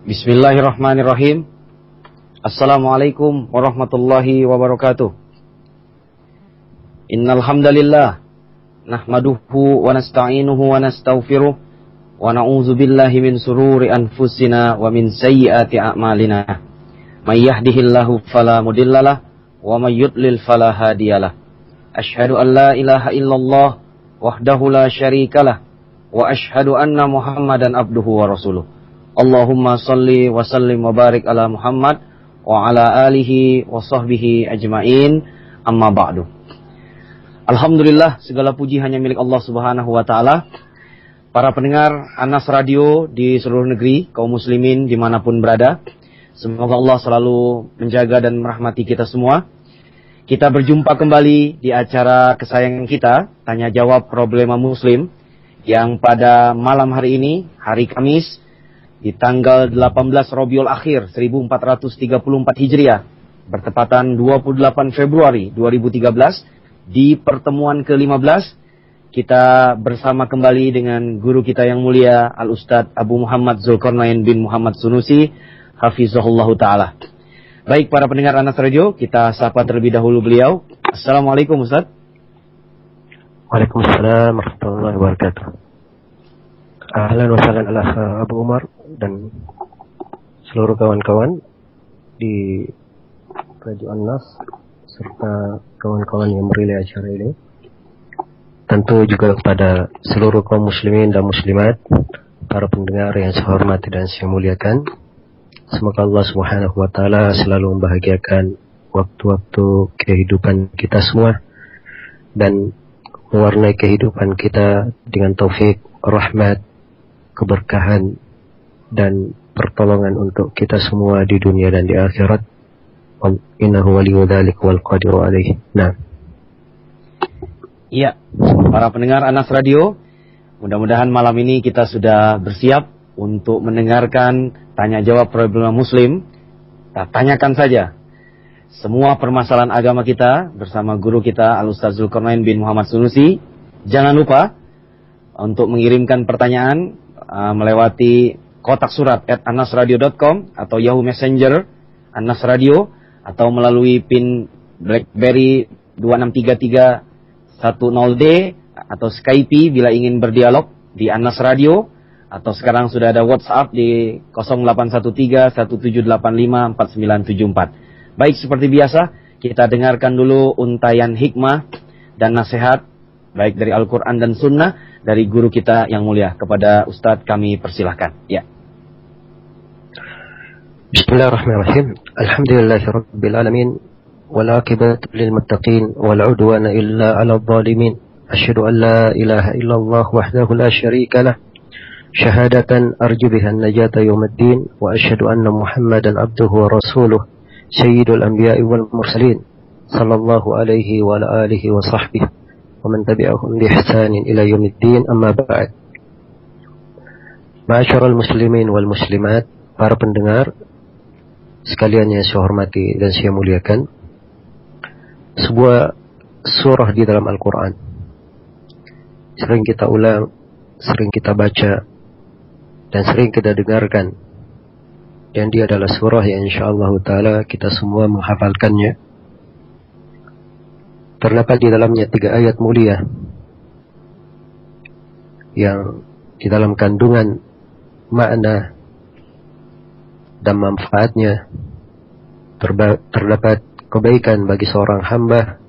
Bismillahirrahmanirrahim. Assalamualaikum warahmatullahi wabarakatuh. Innal hamdalillah nahmaduhu wa nasta'inuhu wa nastaghfiruh wa na'udzu billahi min sururi anfusina wa min sayyiati a'malina. May yahdihillahu fala mudhillalah wa may yudlil fala hadiyalah. Asyhadu an la ilaha illallah wahdahu la syarikalah wa asyhadu anna Muhammadan abduhu wa rasuluh. Allahumma salli wa sallim wa barik ala Muhammad wa ala alihi wa sahbihi ajmain amma ba'du. Alhamdulillah segala puji hanya milik Allah Subhanahu wa taala. Para pendengar Anas Radio di seluruh negeri, kaum muslimin di mana pun berada. Semoga Allah selalu menjaga dan merahmati kita semua. Kita berjumpa kembali di acara kesayangan kita, Tanya Jawab Problema Muslim, yang pada malam hari ini, hari Kamis, di tanggal 18 Robiul Akhir 1434 Hijriah bertepatan 28 Februari 2013 di pertemuan ke-15 kita bersama kembali dengan guru kita yang mulia Al Ustadz Abu Muhammad Zulkarnain bin Muhammad Sunusi hafizahullah taala. Baik para pendengar Anas Radio, kita sapa terlebih dahulu beliau. Assalamualaikum Ustaz. Waalaikumsalam warahmatullahi wabarakatuh. Ahlan wa sahlan ala Abu Umar dan seluruh kawan-kawan di Radio Anas serta kawan-kawan yang merilai acara ini. Tentu juga kepada seluruh kaum muslimin dan muslimat, para pendengar yang saya hormati dan saya muliakan. Semoga Allah Subhanahu wa taala selalu membahagiakan waktu-waktu kehidupan kita semua dan mewarnai kehidupan kita dengan taufik, rahmat, keberkahan dan pertolongan untuk kita semua di dunia dan di akhirat. Innahu waliyyu dzalik wal qadiru alaih. Nah. Iya, para pendengar Anas Radio, mudah-mudahan malam ini kita sudah bersiap untuk mendengarkan tanya jawab problem muslim. Kita tanyakan saja semua permasalahan agama kita bersama guru kita Al Ustaz Zulkarnain bin Muhammad Sunusi. Jangan lupa untuk mengirimkan pertanyaan uh, melewati kotak surat at anasradio.com atau Yahoo Messenger Anas Radio atau melalui pin BlackBerry 263310D atau Skype bila ingin berdialog di Anas Radio atau sekarang sudah ada WhatsApp di 0813-1785-4974. Baik seperti biasa, kita dengarkan dulu untayan hikmah dan nasihat baik dari Al-Quran dan Sunnah dari guru kita yang mulia. Kepada Ustadz kami persilahkan. Ya. Bismillahirrahmanirrahim. Alhamdulillahirrabbilalamin Walakibatu lilmuttaqin Wal'udwana illa ala zalimin. Asyadu an la ilaha illallah wahdahu la syarika lah. Syahadatan arju najata yawmaddin Wa asyadu anna muhammadan abduhu wa rasuluh. Sayyidul anbiya'i wal mursalin. Sallallahu alaihi wa ala wa sahbihi. ومن تبعهم بإحسان إلى يوم الدين أما بعد معاشر المسلمين والmuslimat para pendengar sekalian yang saya hormati dan saya muliakan sebuah surah di dalam Al-Quran sering kita ulang sering kita baca dan sering kita dengarkan dan dia adalah surah yang insyaallah taala kita semua menghafalkannya terdapat di dalamnya tiga ayat mulia yang di dalam kandungan makna dan manfaatnya terdapat kebaikan bagi seorang hamba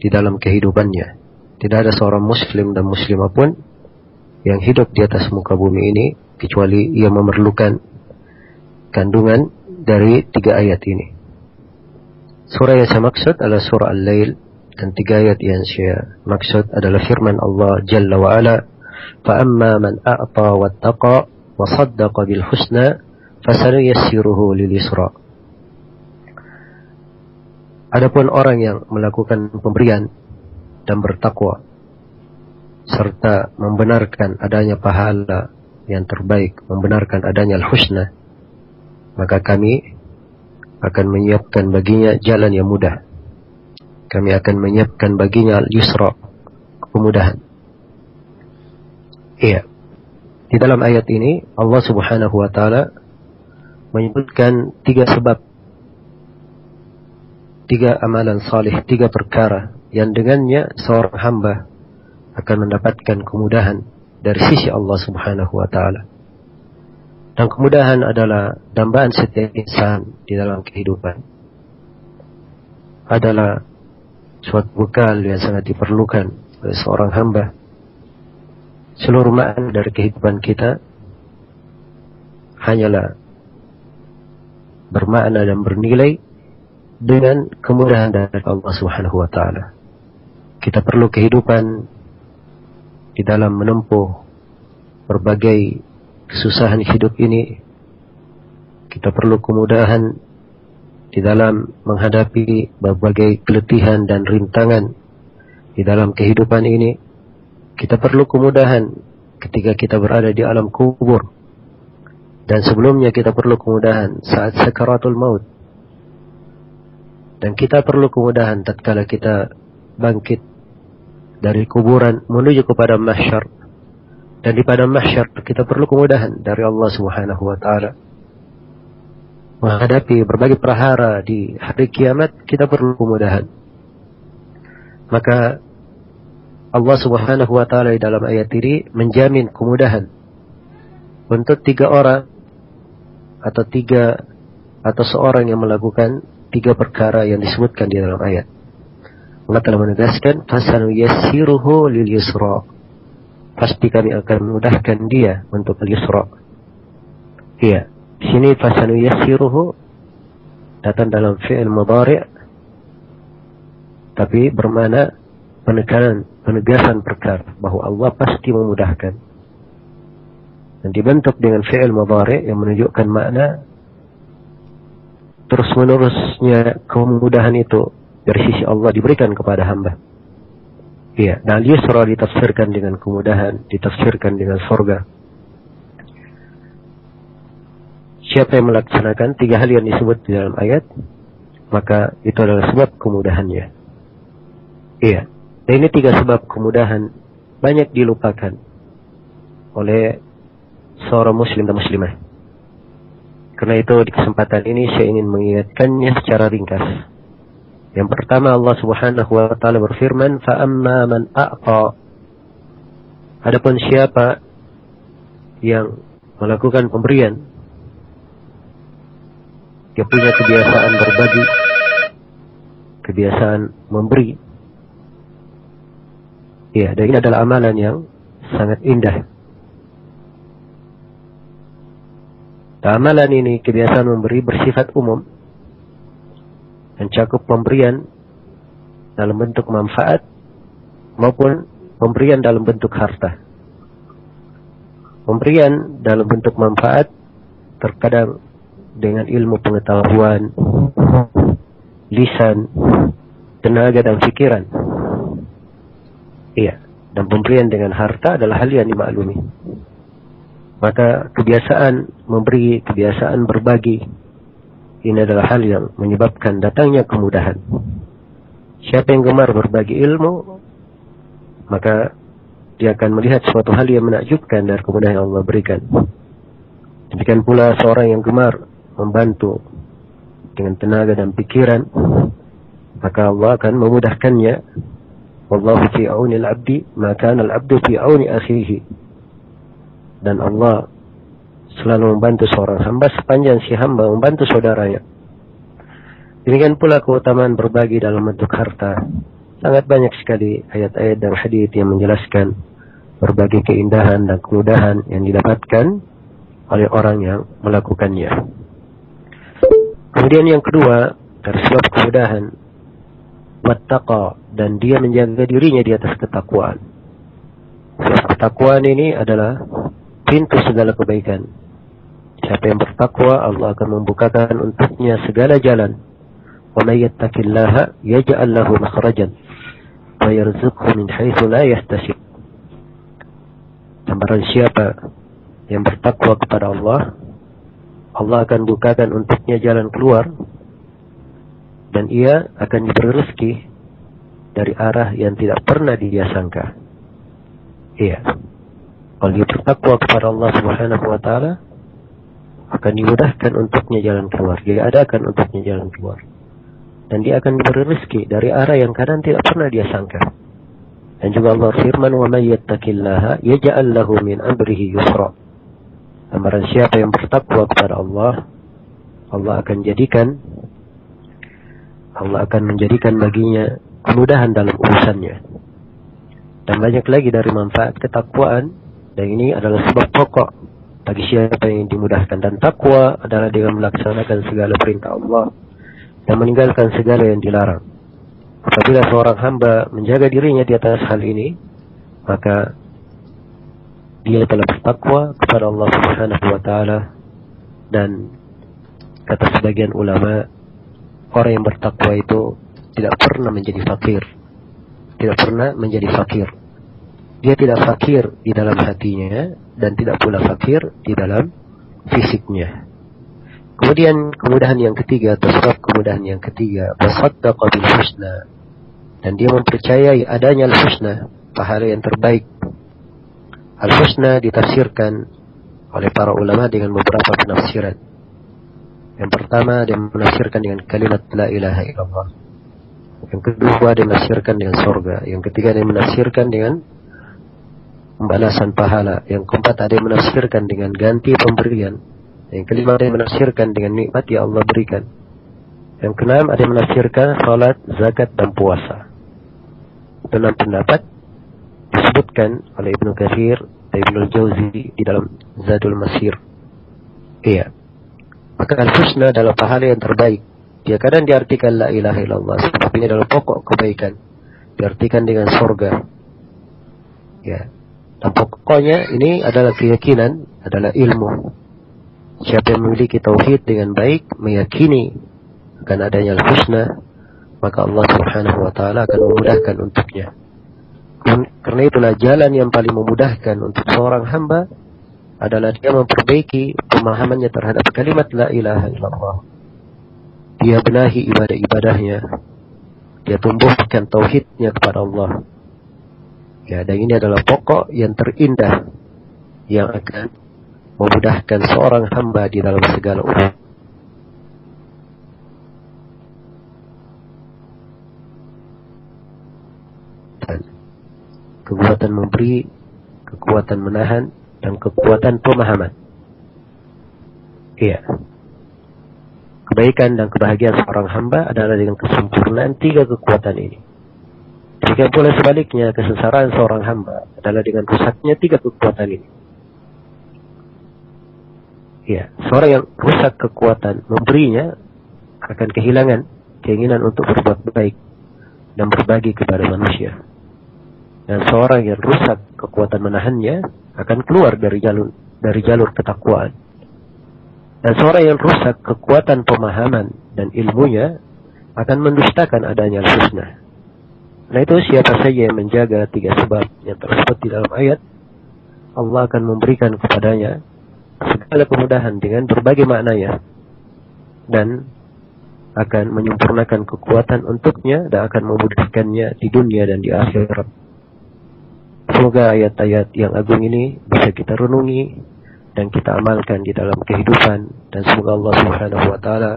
di dalam kehidupannya. Tidak ada seorang muslim dan muslimah pun yang hidup di atas muka bumi ini kecuali ia memerlukan kandungan dari tiga ayat ini. Surah yang saya maksud adalah surah Al-Lail dan tiga ayat yang saya maksud adalah firman Allah Jalla wa Ala فَأَمَّا مَنْ أَعْطَى وَاتَّقَى وَصَدَّقَ بِالْحُسْنَى فَسَنُيَسِّرُهُ لِلْيُسْرَى Adapun orang yang melakukan pemberian dan bertakwa serta membenarkan adanya pahala yang terbaik, membenarkan adanya al-husna, maka kami akan menyiapkan baginya jalan yang mudah kami akan menyiapkan baginya al-yusra, kemudahan. Iya. Di dalam ayat ini Allah Subhanahu wa taala menyebutkan tiga sebab, tiga amalan salih, tiga perkara yang dengannya seorang hamba akan mendapatkan kemudahan dari sisi Allah Subhanahu wa taala. Dan kemudahan adalah dambaan setiap insan di dalam kehidupan. Adalah suatu bekal yang sangat diperlukan oleh seorang hamba. Seluruh makna dari kehidupan kita hanyalah bermakna dan bernilai dengan kemudahan dari Allah Subhanahu wa taala. Kita perlu kehidupan di dalam menempuh berbagai kesusahan hidup ini. Kita perlu kemudahan di dalam menghadapi berbagai keletihan dan rintangan di dalam kehidupan ini. Kita perlu kemudahan ketika kita berada di alam kubur dan sebelumnya kita perlu kemudahan saat sakaratul maut. Dan kita perlu kemudahan tatkala kita bangkit dari kuburan menuju kepada mahsyar. Dan di pada mahsyar kita perlu kemudahan dari Allah Subhanahu wa taala. Menghadapi berbagai perhara di hari kiamat kita perlu kemudahan. Maka Allah Subhanahu wa taala di dalam ayat ini menjamin kemudahan untuk tiga orang atau tiga atau seorang yang melakukan tiga perkara yang disebutkan di dalam ayat. Allah telah menegaskan, "Fasanu yassiruhu lil yusra." Pasti kami akan memudahkan dia untuk al yusra. Iya, sini fasanu yassiruhu datang dalam fi'il mudhari' tapi bermana penekanan, penegasan perkara bahwa Allah pasti memudahkan dan dibentuk dengan fi'il mudhari yang menunjukkan makna terus menerusnya kemudahan itu dari sisi Allah diberikan kepada hamba. Iya, dan yusra ditafsirkan dengan kemudahan, ditafsirkan dengan surga. Siapa yang melaksanakan tiga hal yang disebut di dalam ayat, maka itu adalah sebab kemudahannya. Iya, dan ini tiga sebab kemudahan banyak dilupakan oleh seorang muslim dan muslimah. Karena itu di kesempatan ini saya ingin mengingatkannya secara ringkas. Yang pertama Allah Subhanahu wa taala berfirman, "Fa amma man a'ta" Adapun siapa yang melakukan pemberian dia punya kebiasaan berbagi, kebiasaan memberi. Ya, dan ini adalah amalan yang sangat indah Amalan ini kebiasaan memberi bersifat umum. Mencakup pemberian dalam bentuk manfaat maupun pemberian dalam bentuk harta. Pemberian dalam bentuk manfaat terkadang dengan ilmu pengetahuan, lisan, tenaga dan pikiran. Iya, dan pemberian dengan harta adalah hal yang dimaklumi. Maka kebiasaan memberi, kebiasaan berbagi, ini adalah hal yang menyebabkan datangnya kemudahan. Siapa yang gemar berbagi ilmu, maka dia akan melihat suatu hal yang menakjubkan dari kemudahan yang Allah berikan. Demikian pula seorang yang gemar membantu dengan tenaga dan pikiran, maka Allah akan memudahkannya. Wallahu fi auni al-abdi, maka al-abdu fi auni akhihi dan Allah selalu membantu seorang hamba sepanjang si hamba membantu saudaranya. Demikian pula keutamaan berbagi dalam bentuk harta. Sangat banyak sekali ayat-ayat dan hadis yang menjelaskan berbagai keindahan dan kemudahan yang didapatkan oleh orang yang melakukannya. Kemudian yang kedua, dari sebab kemudahan, wattaqa dan dia menjaga dirinya di atas ketakwaan. Sebab ketakwaan ini adalah pintu segala kebaikan. Siapa yang bertakwa, Allah akan membukakan untuknya segala jalan. Wa may yattaqillaha yaj'al lahu makhrajan wa yarzuqhu min haitsu la yahtasib. Dan siapa yang bertakwa kepada Allah, Allah akan bukakan untuknya jalan keluar dan ia akan diberi rezeki dari arah yang tidak pernah dia sangka. Iya. Kalau dia bertakwa kepada Allah Subhanahu wa taala, akan dimudahkan untuknya jalan keluar. Dia adakan untuknya jalan keluar. Dan dia akan diberi rezeki dari arah yang kadang tidak pernah dia sangka. Dan juga Allah firman, "Wa may yattaqillaha yaj'al lahu min amrihi yusra." Amaran siapa yang bertakwa kepada Allah, Allah akan jadikan Allah akan menjadikan baginya kemudahan dalam urusannya. Dan banyak lagi dari manfaat ketakwaan dan ini adalah sebab pokok bagi siapa yang dimudahkan dan takwa adalah dengan melaksanakan segala perintah Allah dan meninggalkan segala yang dilarang. Apabila seorang hamba menjaga dirinya di atas hal ini, maka dia telah bertakwa kepada Allah Subhanahu wa taala dan kata sebagian ulama orang yang bertakwa itu tidak pernah menjadi fakir. Tidak pernah menjadi fakir. Dia tidak fakir di dalam hatinya dan tidak pula fakir di dalam fisiknya. Kemudian kemudahan yang ketiga atau kemudahan yang ketiga wasaddaqa bil dan dia mempercayai adanya al husna pahala yang terbaik. Al husna ditafsirkan oleh para ulama dengan beberapa penafsiran. Yang pertama dia menafsirkan dengan kalimat la ilaha illallah. Yang kedua dia menafsirkan dengan surga. Yang ketiga dia menafsirkan dengan pembalasan pahala. Yang keempat ada yang menafsirkan dengan ganti pemberian. Yang kelima ada yang menafsirkan dengan nikmat yang Allah berikan. Yang keenam ada yang menafsirkan salat, zakat dan puasa. Dalam pendapat disebutkan oleh Ibnu Katsir dan Ibnu Jauzi di dalam Zadul Masir. Iya. Maka al-husna adalah pahala yang terbaik. Dia kadang diartikan la ilaha illallah sebab ini adalah pokok kebaikan. Diartikan dengan surga. Ya. Dan pokoknya ini adalah keyakinan, adalah ilmu. Siapa yang memiliki tauhid dengan baik, meyakini akan adanya al-husna, maka Allah Subhanahu wa taala akan memudahkan untuknya. Karena itulah jalan yang paling memudahkan untuk seorang hamba adalah dia memperbaiki pemahamannya terhadap kalimat la ilaha illallah. Dia benahi ibadah-ibadahnya. Dia tumbuhkan tauhidnya kepada Allah. Ya, dan ini adalah pokok yang terindah yang akan memudahkan seorang hamba di dalam segala urusan. Kekuatan memberi, kekuatan menahan, dan kekuatan pemahaman. Iya. Kebaikan dan kebahagiaan seorang hamba adalah dengan kesempurnaan tiga kekuatan ini. Jika pula sebaliknya, kesesaran seorang hamba adalah dengan rusaknya tiga kekuatan ini. Ya, seorang yang rusak kekuatan memberinya akan kehilangan keinginan untuk berbuat baik dan berbagi kepada manusia. Dan seorang yang rusak kekuatan menahannya akan keluar dari jalur dari jalur ketakwaan. Dan seorang yang rusak kekuatan pemahaman dan ilmunya akan mendustakan adanya husna. Nah itu siapa saja yang menjaga tiga sebab yang tersebut di dalam ayat, Allah akan memberikan kepadanya segala kemudahan dengan berbagai maknanya dan akan menyempurnakan kekuatan untuknya dan akan memudahkannya di dunia dan di akhirat. Semoga ayat-ayat yang agung ini bisa kita renungi dan kita amalkan di dalam kehidupan dan semoga Allah Subhanahu wa taala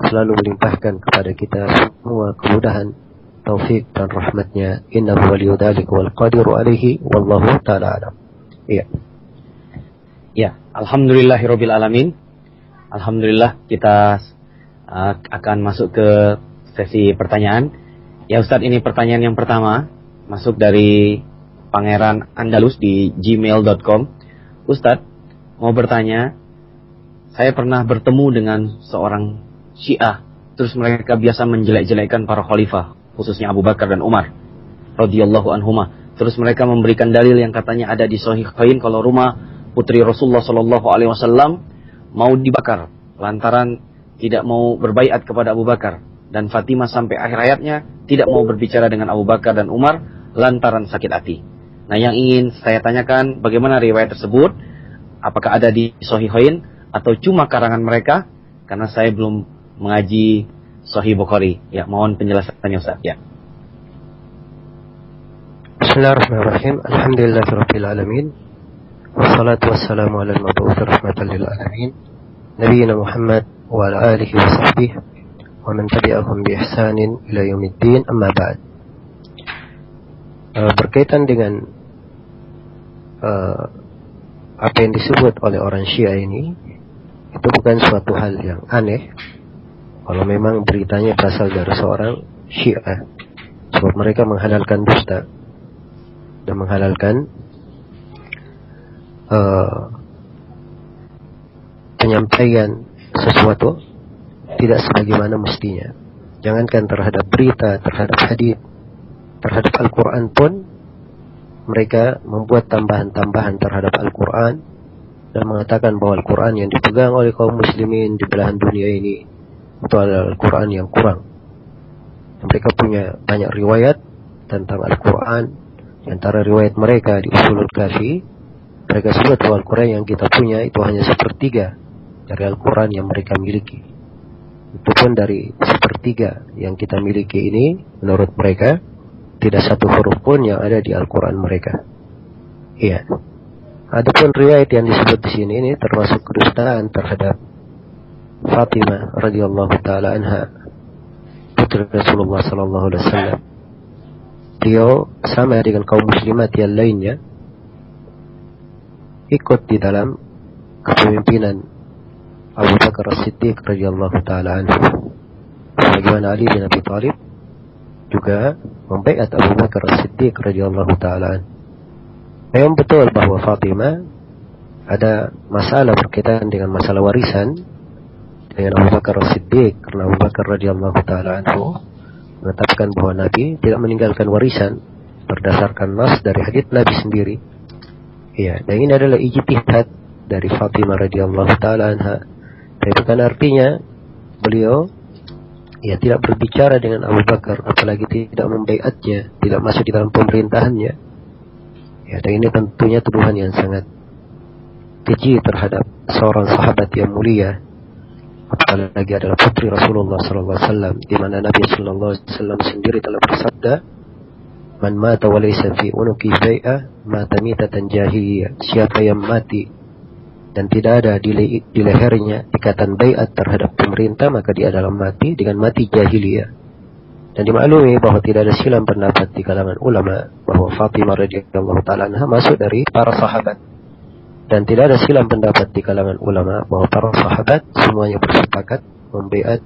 selalu melimpahkan kepada kita semua kemudahan taufik dan rahmatnya innahu waliyudzalika wal qadiru alaihi wallahu taala alam. Iya. Ya, alhamdulillahirabbil alamin. Alhamdulillah kita uh, akan masuk ke sesi pertanyaan. Ya Ustadz, ini pertanyaan yang pertama masuk dari Pangeran Andalus di gmail.com. Ustadz, mau bertanya, saya pernah bertemu dengan seorang Syiah, terus mereka biasa menjelek-jelekkan para khalifah, khususnya Abu Bakar dan Umar radhiyallahu anhuma. Terus mereka memberikan dalil yang katanya ada di Sahih kalau rumah putri Rasulullah Shallallahu Alaihi Wasallam mau dibakar lantaran tidak mau berbaiat kepada Abu Bakar dan Fatimah sampai akhir hayatnya tidak mau berbicara dengan Abu Bakar dan Umar lantaran sakit hati. Nah, yang ingin saya tanyakan bagaimana riwayat tersebut? Apakah ada di Sohihoin atau cuma karangan mereka? Karena saya belum mengaji Sohih Bukhari. Ya, mohon penjelasannya Ustaz. Ya. Bismillahirrahmanirrahim. Alhamdulillahirrahmanirrahim. Wassalatu wassalamu ala al-mabu'uth rahmatan alamin. Nabi Muhammad wa ala alihi wa sahbihi wa man tabi'ahum bi ihsanin ila yaumiddin amma ba'd. Eh, berkaitan dengan uh, apa yang disebut oleh orang Syiah ini itu bukan suatu hal yang aneh kalau memang beritanya berasal dari seorang Syiah sebab mereka menghalalkan dusta dan menghalalkan uh, penyampaian sesuatu tidak sebagaimana mestinya. Jangankan terhadap berita, terhadap hadis, terhadap Al-Quran pun mereka membuat tambahan-tambahan terhadap Al-Quran dan mengatakan bahwa Al-Quran yang dipegang oleh kaum muslimin di belahan dunia ini itu adalah Al-Quran yang kurang. Mereka punya banyak riwayat tentang Al-Quran. Antara riwayat mereka di Usulul Kafi, mereka sebut bahwa Al-Quran yang kita punya itu hanya sepertiga dari Al-Quran yang mereka miliki. Itu pun dari sepertiga yang kita miliki ini, menurut mereka, tidak satu huruf pun yang ada di Al-Quran mereka. Iya. Adapun riwayat yang disebut di sini ini termasuk kedustaan terhadap Fatimah radhiyallahu taala anha putri Rasulullah sallallahu alaihi wasallam. Beliau sama dengan kaum muslimat yang lainnya ikut di dalam kepemimpinan Abu Bakar As-Siddiq radhiyallahu taala anhu. Sebagaimana Ali bin Abi Thalib juga membaiat Abu Bakar As-Siddiq radhiyallahu taala. Memang betul bahwa Fatimah ada masalah berkaitan dengan masalah warisan dengan Abu Bakar As-Siddiq karena Abu Bakar radhiyallahu taala anhu menetapkan bahwa Nabi tidak meninggalkan warisan berdasarkan nas dari hadits Nabi sendiri. Iya, dan ini adalah ijtihad dari Fatimah radhiyallahu taala anha tapi bukan artinya beliau ya tidak berbicara dengan Abu Bakar apalagi tidak membaiatnya, tidak masuk di dalam pemerintahannya. Ya, dan ini tentunya tuduhan yang sangat keji terhadap seorang sahabat yang mulia apalagi adalah putri Rasulullah wasallam di mana Nabi wasallam sendiri telah bersabda Man mata wa laysa fi unuki bai'ah mata mitatan jahiliyah siapa yang mati dan tidak ada di, le di lehernya ikatan bayat terhadap pemerintah maka dia adalah mati dengan mati jahiliyah dan dimaklumi bahwa tidak ada silam pendapat di kalangan ulama bahwa Fatimah radhiyallahu taala masuk dari para sahabat dan tidak ada silam pendapat di kalangan ulama bahwa para sahabat semuanya bersepakat membaiat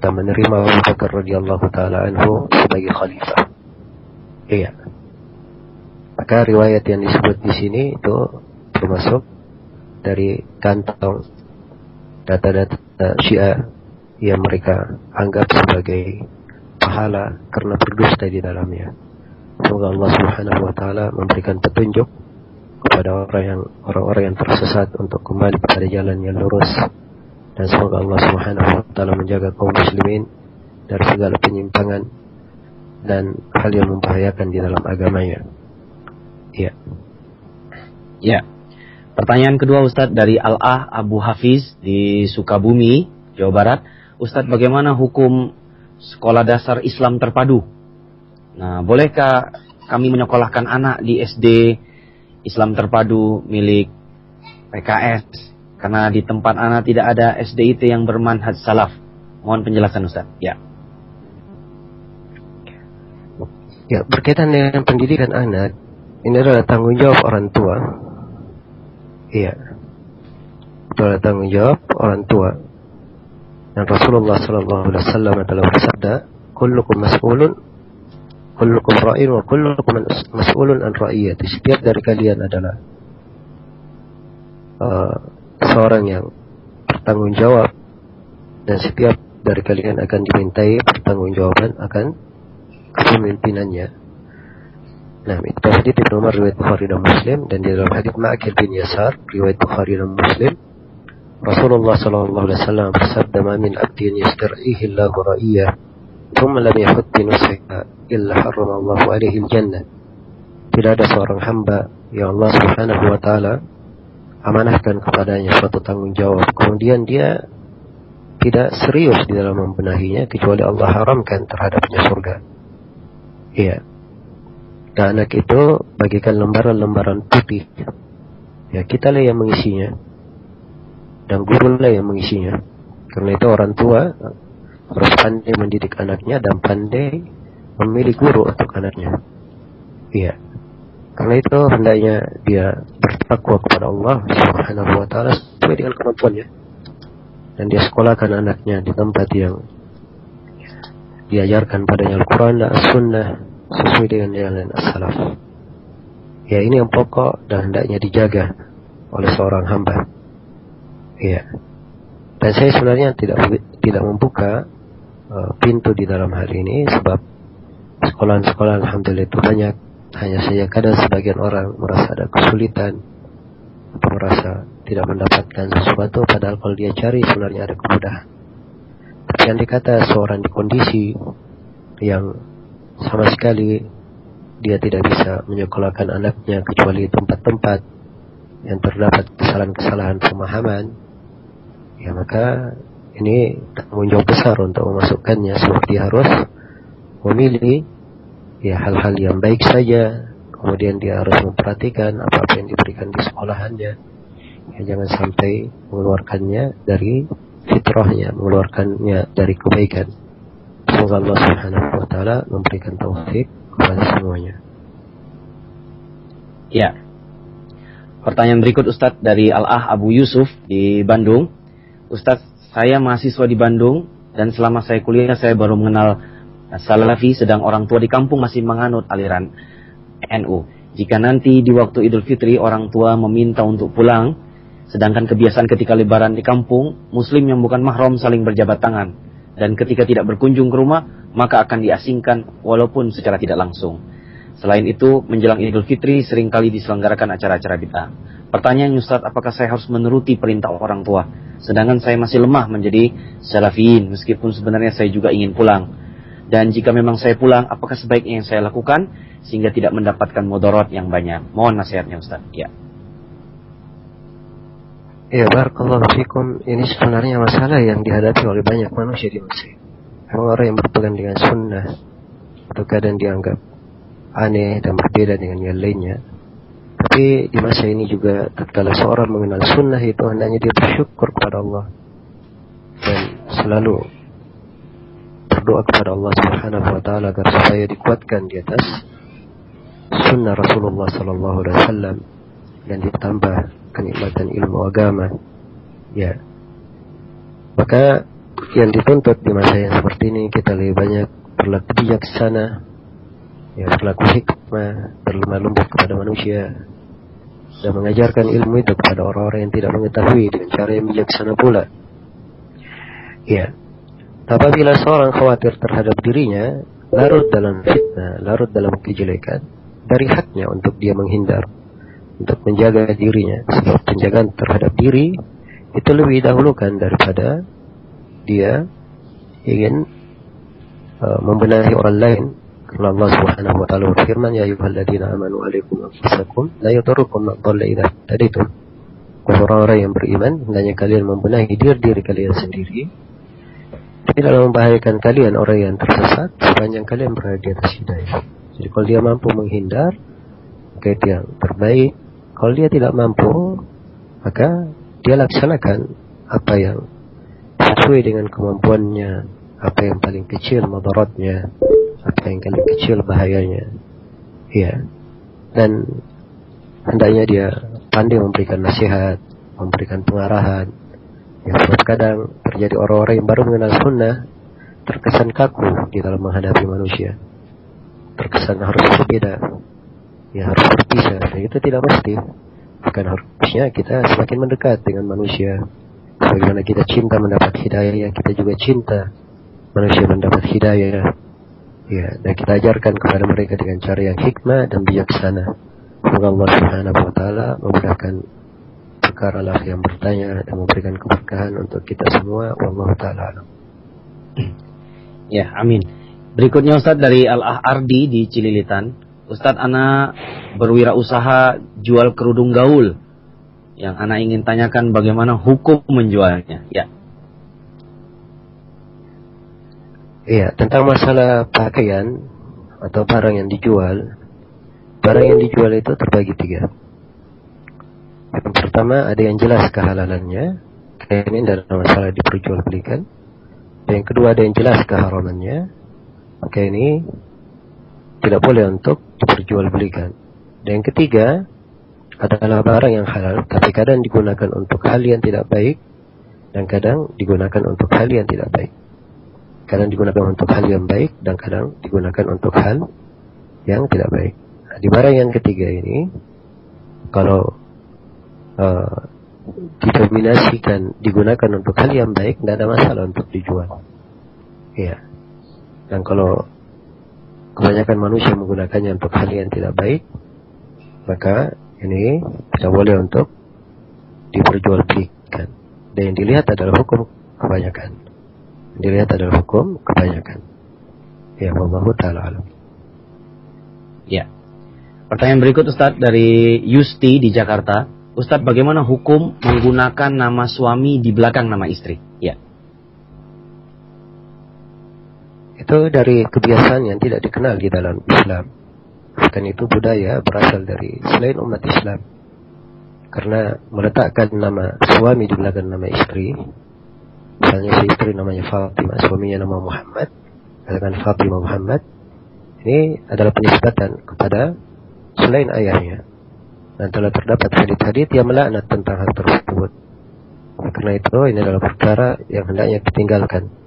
dan menerima Abu Bakar radhiyallahu taala anhu sebagai khalifah. Iya. Maka riwayat yang disebut di sini itu termasuk dari kantong data-data Syiah yang mereka anggap sebagai pahala karena berdusta di dalamnya. Semoga Allah Subhanahu wa taala memberikan petunjuk kepada orang yang orang-orang yang tersesat untuk kembali kepada jalan yang lurus dan semoga Allah Subhanahu wa taala menjaga kaum muslimin dari segala penyimpangan dan hal yang membahayakan di dalam agamanya. Iya. Ya. Pertanyaan kedua Ustadz dari Al-Ah Abu Hafiz di Sukabumi, Jawa Barat. Ustadz bagaimana hukum sekolah dasar Islam terpadu? Nah, bolehkah kami menyekolahkan anak di SD Islam terpadu milik PKS? Karena di tempat anak tidak ada SDIT yang bermanhaj salaf. Mohon penjelasan Ustadz. Ya. Ya, berkaitan dengan pendidikan anak, ini adalah tanggung jawab orang tua Iya. Itu adalah tanggung jawab orang tua. Dan Rasulullah Sallallahu Alaihi Wasallam telah bersabda, "Kullukum mas'ulun, kullukum ra'in wa kullukum mas'ulun an ra'iyati." Setiap dari kalian adalah uh, seorang yang bertanggung jawab dan setiap dari kalian akan dimintai pertanggungjawaban akan kepemimpinannya. Nah, itu hadis Ibnu Umar riwayat Bukhari dan Muslim dan di dalam hadis Ma'akil bin Yasar riwayat Bukhari dan Muslim Rasulullah sallallahu alaihi wasallam bersabda ma min abdin yastar'ihi Allahu ra'iyah thumma lam yahud bi nusika illa harrama Allahu alaihi jannah Tidak ada seorang hamba yang Allah Subhanahu wa taala amanahkan kepadanya suatu tanggung jawab kemudian dia tidak serius di dalam membenahinya kecuali Allah haramkan terhadapnya surga. Iya. Anak itu bagikan lembaran-lembaran putih. Ya, kita lah yang mengisinya. dan guru lah yang mengisinya. Karena itu orang tua harus pandai mendidik anaknya dan pandai memilih guru untuk anaknya. Iya. Karena itu hendaknya dia bertakwa kepada Allah Subhanahu wa taala sesuai dengan kemampuannya. Dan dia sekolahkan anaknya di tempat yang diajarkan padanya Al-Quran dan As-Sunnah sesuai dengan jalan As-Salaf. Ya ini yang pokok dan hendaknya dijaga oleh seorang hamba. Iya. Dan saya sebenarnya tidak tidak membuka uh, pintu di dalam hal ini sebab sekolah-sekolah alhamdulillah itu banyak. Hanya saja kadang sebagian orang merasa ada kesulitan atau merasa tidak mendapatkan sesuatu padahal kalau dia cari sebenarnya ada kemudahan. Tapi yang dikata seorang di kondisi yang sama sekali dia tidak bisa menyekolahkan anaknya kecuali tempat-tempat yang terdapat kesalahan-kesalahan pemahaman, ya maka ini tanggung jawab besar untuk memasukkannya dia harus memilih ya hal-hal yang baik saja. Kemudian dia harus memperhatikan apa-apa yang diberikan di sekolahannya. Ya jangan sampai mengeluarkannya dari fitrahnya, mengeluarkannya dari kebaikan. Semoga Allah Subhanahu wa taala memberikan taufik kepada semuanya. Ya. Pertanyaan berikut Ustadz dari Al-Ah Abu Yusuf di Bandung. Ustadz, saya mahasiswa di Bandung dan selama saya kuliah saya baru mengenal Salafi sedang orang tua di kampung masih menganut aliran NU. Jika nanti di waktu Idul Fitri orang tua meminta untuk pulang, Sedangkan kebiasaan ketika lebaran di kampung, muslim yang bukan mahram saling berjabat tangan. Dan ketika tidak berkunjung ke rumah, maka akan diasingkan walaupun secara tidak langsung. Selain itu, menjelang Idul Fitri sering kali diselenggarakan acara-acara bid'ah. Pertanyaan Ustaz, apakah saya harus menuruti perintah orang tua? Sedangkan saya masih lemah menjadi salafiyin, meskipun sebenarnya saya juga ingin pulang. Dan jika memang saya pulang, apakah sebaiknya yang saya lakukan sehingga tidak mendapatkan modorot yang banyak? Mohon nasihatnya Ustaz. Ya. Ya, barakallahu fikum. Ini sebenarnya masalah yang dihadapi oleh banyak manusia di masa ini. Orang yang berpegang dengan sunnah atau kadang dianggap aneh dan berbeda dengan yang lainnya. Tapi di masa ini juga tatkala seorang mengenal sunnah itu hendaknya dia bersyukur kepada Allah dan selalu berdoa kepada Allah Subhanahu wa taala agar supaya dikuatkan di atas sunnah Rasulullah sallallahu alaihi wasallam dan ditambah kenikmatan ilmu agama. Ya. Maka yang dituntut di masa yang seperti ini kita lebih banyak berlaku bijaksana, ya berlaku hikmah, berlemah lembut kepada manusia, dan mengajarkan ilmu itu kepada orang-orang yang tidak mengetahui dengan cara yang bijaksana pula. Ya. Apabila seorang khawatir terhadap dirinya, larut dalam fitnah, larut dalam kejelekan, dari haknya untuk dia menghindar untuk menjaga dirinya. Sebab penjagaan terhadap diri itu lebih dahulukan daripada dia ingin uh, membenahi orang lain. Karena Allah Subhanahu wa taala berfirman, "Ya ayyuhalladzina amanu alaikum anfusakum la yadurrukum man dhalla idza tadaitum." Orang-orang yang beriman, hendaknya kalian membenahi diri diri kalian sendiri. Tidak membahayakan kalian orang yang tersesat sepanjang kalian berada di atas hidayah. Jadi kalau dia mampu menghindar, maka yang terbaik kalau dia tidak mampu, maka dia laksanakan apa yang sesuai dengan kemampuannya, apa yang paling kecil madaratnya, apa yang paling kecil bahayanya. Ya. Dan hendaknya dia pandai memberikan nasihat, memberikan pengarahan. Ya, kadang terjadi orang-orang yang baru mengenal sunnah terkesan kaku di dalam menghadapi manusia. Terkesan harus berbeda ya harus berpisah. Dan itu tidak mesti. Bukan harusnya kita semakin mendekat dengan manusia. Bagaimana kita cinta mendapat hidayah kita juga cinta manusia mendapat hidayah. Ya dan kita ajarkan kepada mereka dengan cara yang hikmah dan bijaksana. Semoga Allah Subhanahu wa taala memudahkan perkara lah yang bertanya dan memberikan keberkahan untuk kita semua. Allah taala ya amin. Berikutnya Ustaz dari Al-Ah Ardi di Cililitan Ustadz Ana berwirausaha jual kerudung gaul. Yang Ana ingin tanyakan bagaimana hukum menjualnya. Ya. Iya, tentang masalah pakaian atau barang yang dijual. Barang yang dijual itu terbagi tiga. Yang pertama ada yang jelas kehalalannya, ini ada masalah diperjualbelikan. Dan yang kedua ada yang jelas keharamannya, maka ini tidak boleh untuk diperjualbelikan. Dan yang ketiga adalah barang yang halal, tapi kadang digunakan untuk hal yang tidak baik dan kadang digunakan untuk hal yang tidak baik. Kadang digunakan untuk hal yang baik dan kadang digunakan untuk hal yang tidak baik. Nah, di barang yang ketiga ini, kalau uh, didominasikan digunakan untuk hal yang baik, tidak ada masalah untuk dijual. Ya. Dan kalau kebanyakan manusia menggunakannya untuk hal yang tidak baik, maka ini tidak boleh untuk diperjualbelikan. Dan yang dilihat adalah hukum kebanyakan. Yang dilihat adalah hukum kebanyakan. Ya, Allah Ta'ala alam. Ya. Pertanyaan berikut Ustadz dari Yusti di Jakarta. Ustadz bagaimana hukum menggunakan nama suami di belakang nama istri? Ya. Itu dari kebiasaan yang tidak dikenal di dalam Islam. Bahkan itu budaya berasal dari selain umat Islam. Karena meletakkan nama suami di belakang nama istri. Misalnya si istri namanya Fatimah, suaminya nama Muhammad. Katakan Fatimah Muhammad. Ini adalah penisbatan kepada selain ayahnya. Dan telah terdapat hadith-hadith yang melaknat tentang hal tersebut. Karena itu ini adalah perkara yang hendaknya ditinggalkan.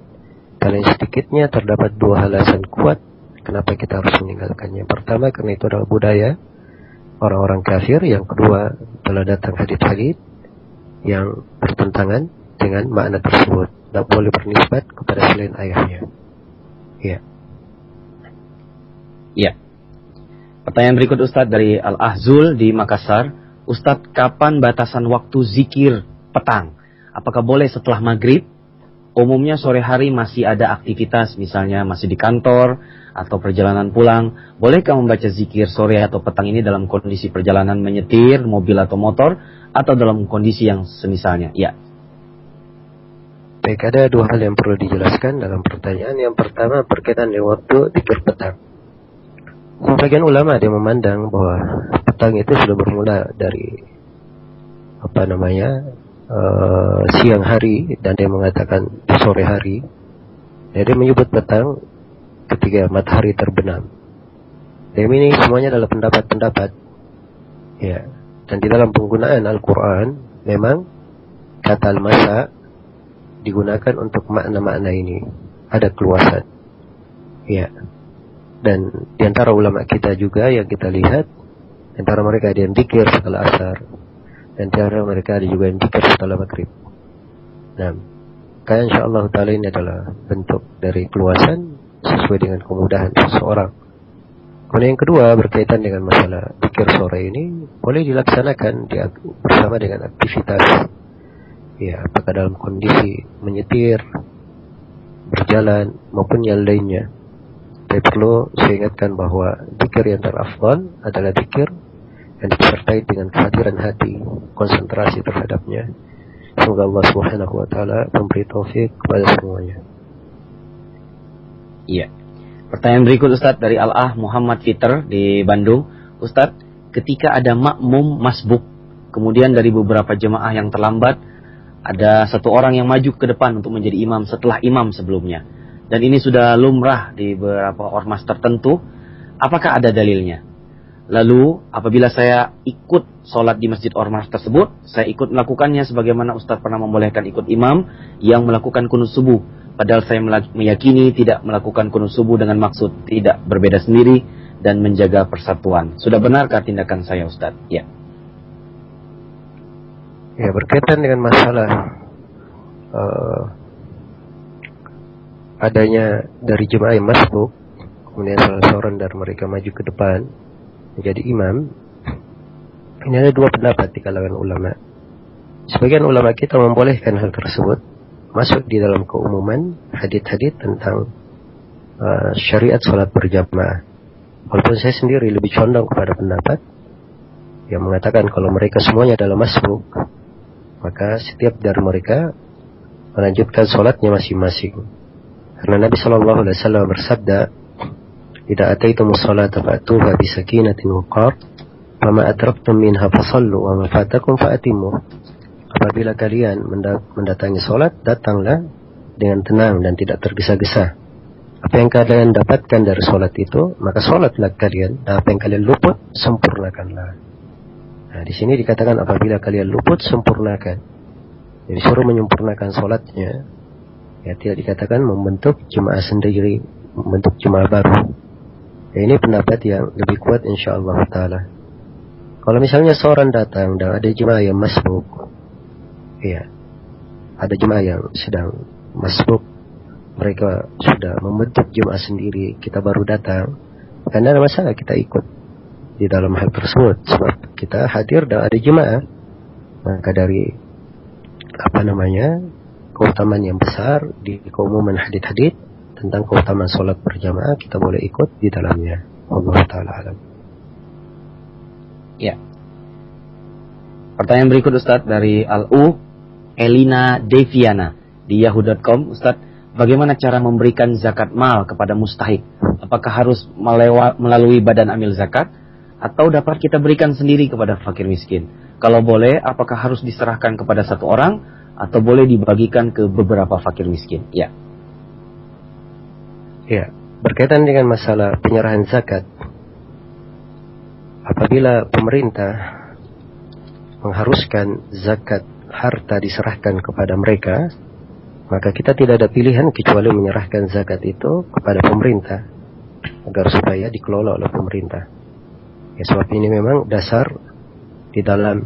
Karena sedikitnya terdapat dua alasan kuat kenapa kita harus meninggalkannya. Pertama karena itu adalah budaya orang-orang kafir. Yang kedua telah datang hadith-hadith yang bertentangan dengan makna tersebut. Tidak boleh bernisbat kepada selain ayahnya. Ya. Ya. Pertanyaan berikut Ustadz dari Al-Ahzul di Makassar. Ustadz, kapan batasan waktu zikir petang? Apakah boleh setelah maghrib? Umumnya sore hari masih ada aktivitas, misalnya masih di kantor atau perjalanan pulang. Bolehkah membaca zikir sore atau petang ini dalam kondisi perjalanan menyetir, mobil atau motor, atau dalam kondisi yang semisalnya? Ya. Baik, ada dua hal yang perlu dijelaskan dalam pertanyaan. Yang pertama berkaitan dengan waktu zikir petang. Sebagian ulama ada yang memandang bahwa petang itu sudah bermula dari apa namanya uh, siang hari dan dia mengatakan sore hari. Jadi menyebut petang ketika matahari terbenam. Dan ini semuanya adalah pendapat-pendapat. Ya. Dan di dalam penggunaan Al-Quran memang kata al-masa digunakan untuk makna-makna ini. Ada keluasan. Ya. Dan di antara ulama kita juga yang kita lihat, antara mereka ada yang dikir setelah asar, antara mereka ada juga yang dikir setelah maghrib. Nah, kaya insya Allah ta'ala ini adalah bentuk dari keluasan sesuai dengan kemudahan seseorang. Kemudian yang kedua berkaitan dengan masalah dikir sore ini boleh dilaksanakan di, bersama dengan aktivitas ya apakah dalam kondisi menyetir, berjalan maupun yang lainnya. Tapi perlu saya ingatkan bahwa zikir yang terafdal adalah zikir yang disertai dengan kehadiran hati, konsentrasi terhadapnya. Semoga Allah Subhanahu wa taala memberi taufik kepada semuanya. Iya. Pertanyaan berikut Ustadz dari Al-Ah Muhammad Fitr di Bandung. Ustadz, ketika ada makmum masbuk, kemudian dari beberapa jemaah yang terlambat, ada satu orang yang maju ke depan untuk menjadi imam setelah imam sebelumnya dan ini sudah lumrah di beberapa ormas tertentu, apakah ada dalilnya? Lalu apabila saya ikut sholat di masjid ormas tersebut, saya ikut melakukannya sebagaimana Ustadz pernah membolehkan ikut imam yang melakukan kunut subuh. Padahal saya meyakini tidak melakukan kunut subuh dengan maksud tidak berbeda sendiri dan menjaga persatuan. Sudah benarkah tindakan saya Ustadz? Ya. Ya berkaitan dengan masalah uh, adanya dari jemaah yang masuk, kemudian salah seorang dari mereka maju ke depan menjadi imam, ini ada dua pendapat di kalangan ulama. Sebagian ulama kita membolehkan hal tersebut masuk di dalam keumuman hadit-hadit tentang uh, syariat salat berjamaah. Walaupun saya sendiri lebih condong kepada pendapat yang mengatakan kalau mereka semuanya adalah masuk, maka setiap dari mereka melanjutkan sholatnya masing-masing. Karena Nabi Shallallahu Alaihi Wasallam bersabda, "Tidak ataitum salata fa'tuha bisakinatin waqar, fama atraktum minha fasallu wa ma fatakum fa'atimu." apabila kalian mendatangi sholat, datanglah dengan tenang dan tidak tergesa-gesa. Apa yang kalian dapatkan dari sholat itu, maka sholatlah kalian. Dan apa yang kalian luput, sempurnakanlah. Nah, di sini dikatakan apabila kalian luput, sempurnakan. Jadi suruh menyempurnakan sholatnya. Ya, tidak dikatakan membentuk jemaah sendiri, membentuk jemaah baru. Ya, ini pendapat yang lebih kuat insya Allah Ta'ala. Kalau misalnya seorang datang dan ada jemaah yang masbuk, ya, ada jemaah yang sedang masbuk, mereka sudah membentuk jemaah sendiri, kita baru datang, karena ada masalah kita ikut di dalam hal tersebut, sebab kita hadir dan ada jemaah, maka dari apa namanya keutamaan yang besar di keumuman hadit-hadit tentang keutamaan sholat berjamaah kita boleh ikut di dalamnya. Allah taala alam. Ya. Pertanyaan berikut Ustadz dari Al-U Elina Deviana di yahoo.com Ustadz, bagaimana cara memberikan zakat mal kepada mustahik? Apakah harus melalui badan amil zakat atau dapat kita berikan sendiri kepada fakir miskin? Kalau boleh, apakah harus diserahkan kepada satu orang atau boleh dibagikan ke beberapa fakir miskin? Ya. Ya, berkaitan dengan masalah penyerahan zakat, apabila pemerintah mengharuskan zakat harta diserahkan kepada mereka, maka kita tidak ada pilihan kecuali menyerahkan zakat itu kepada pemerintah agar supaya dikelola oleh pemerintah. Ya, sebab ini memang dasar di dalam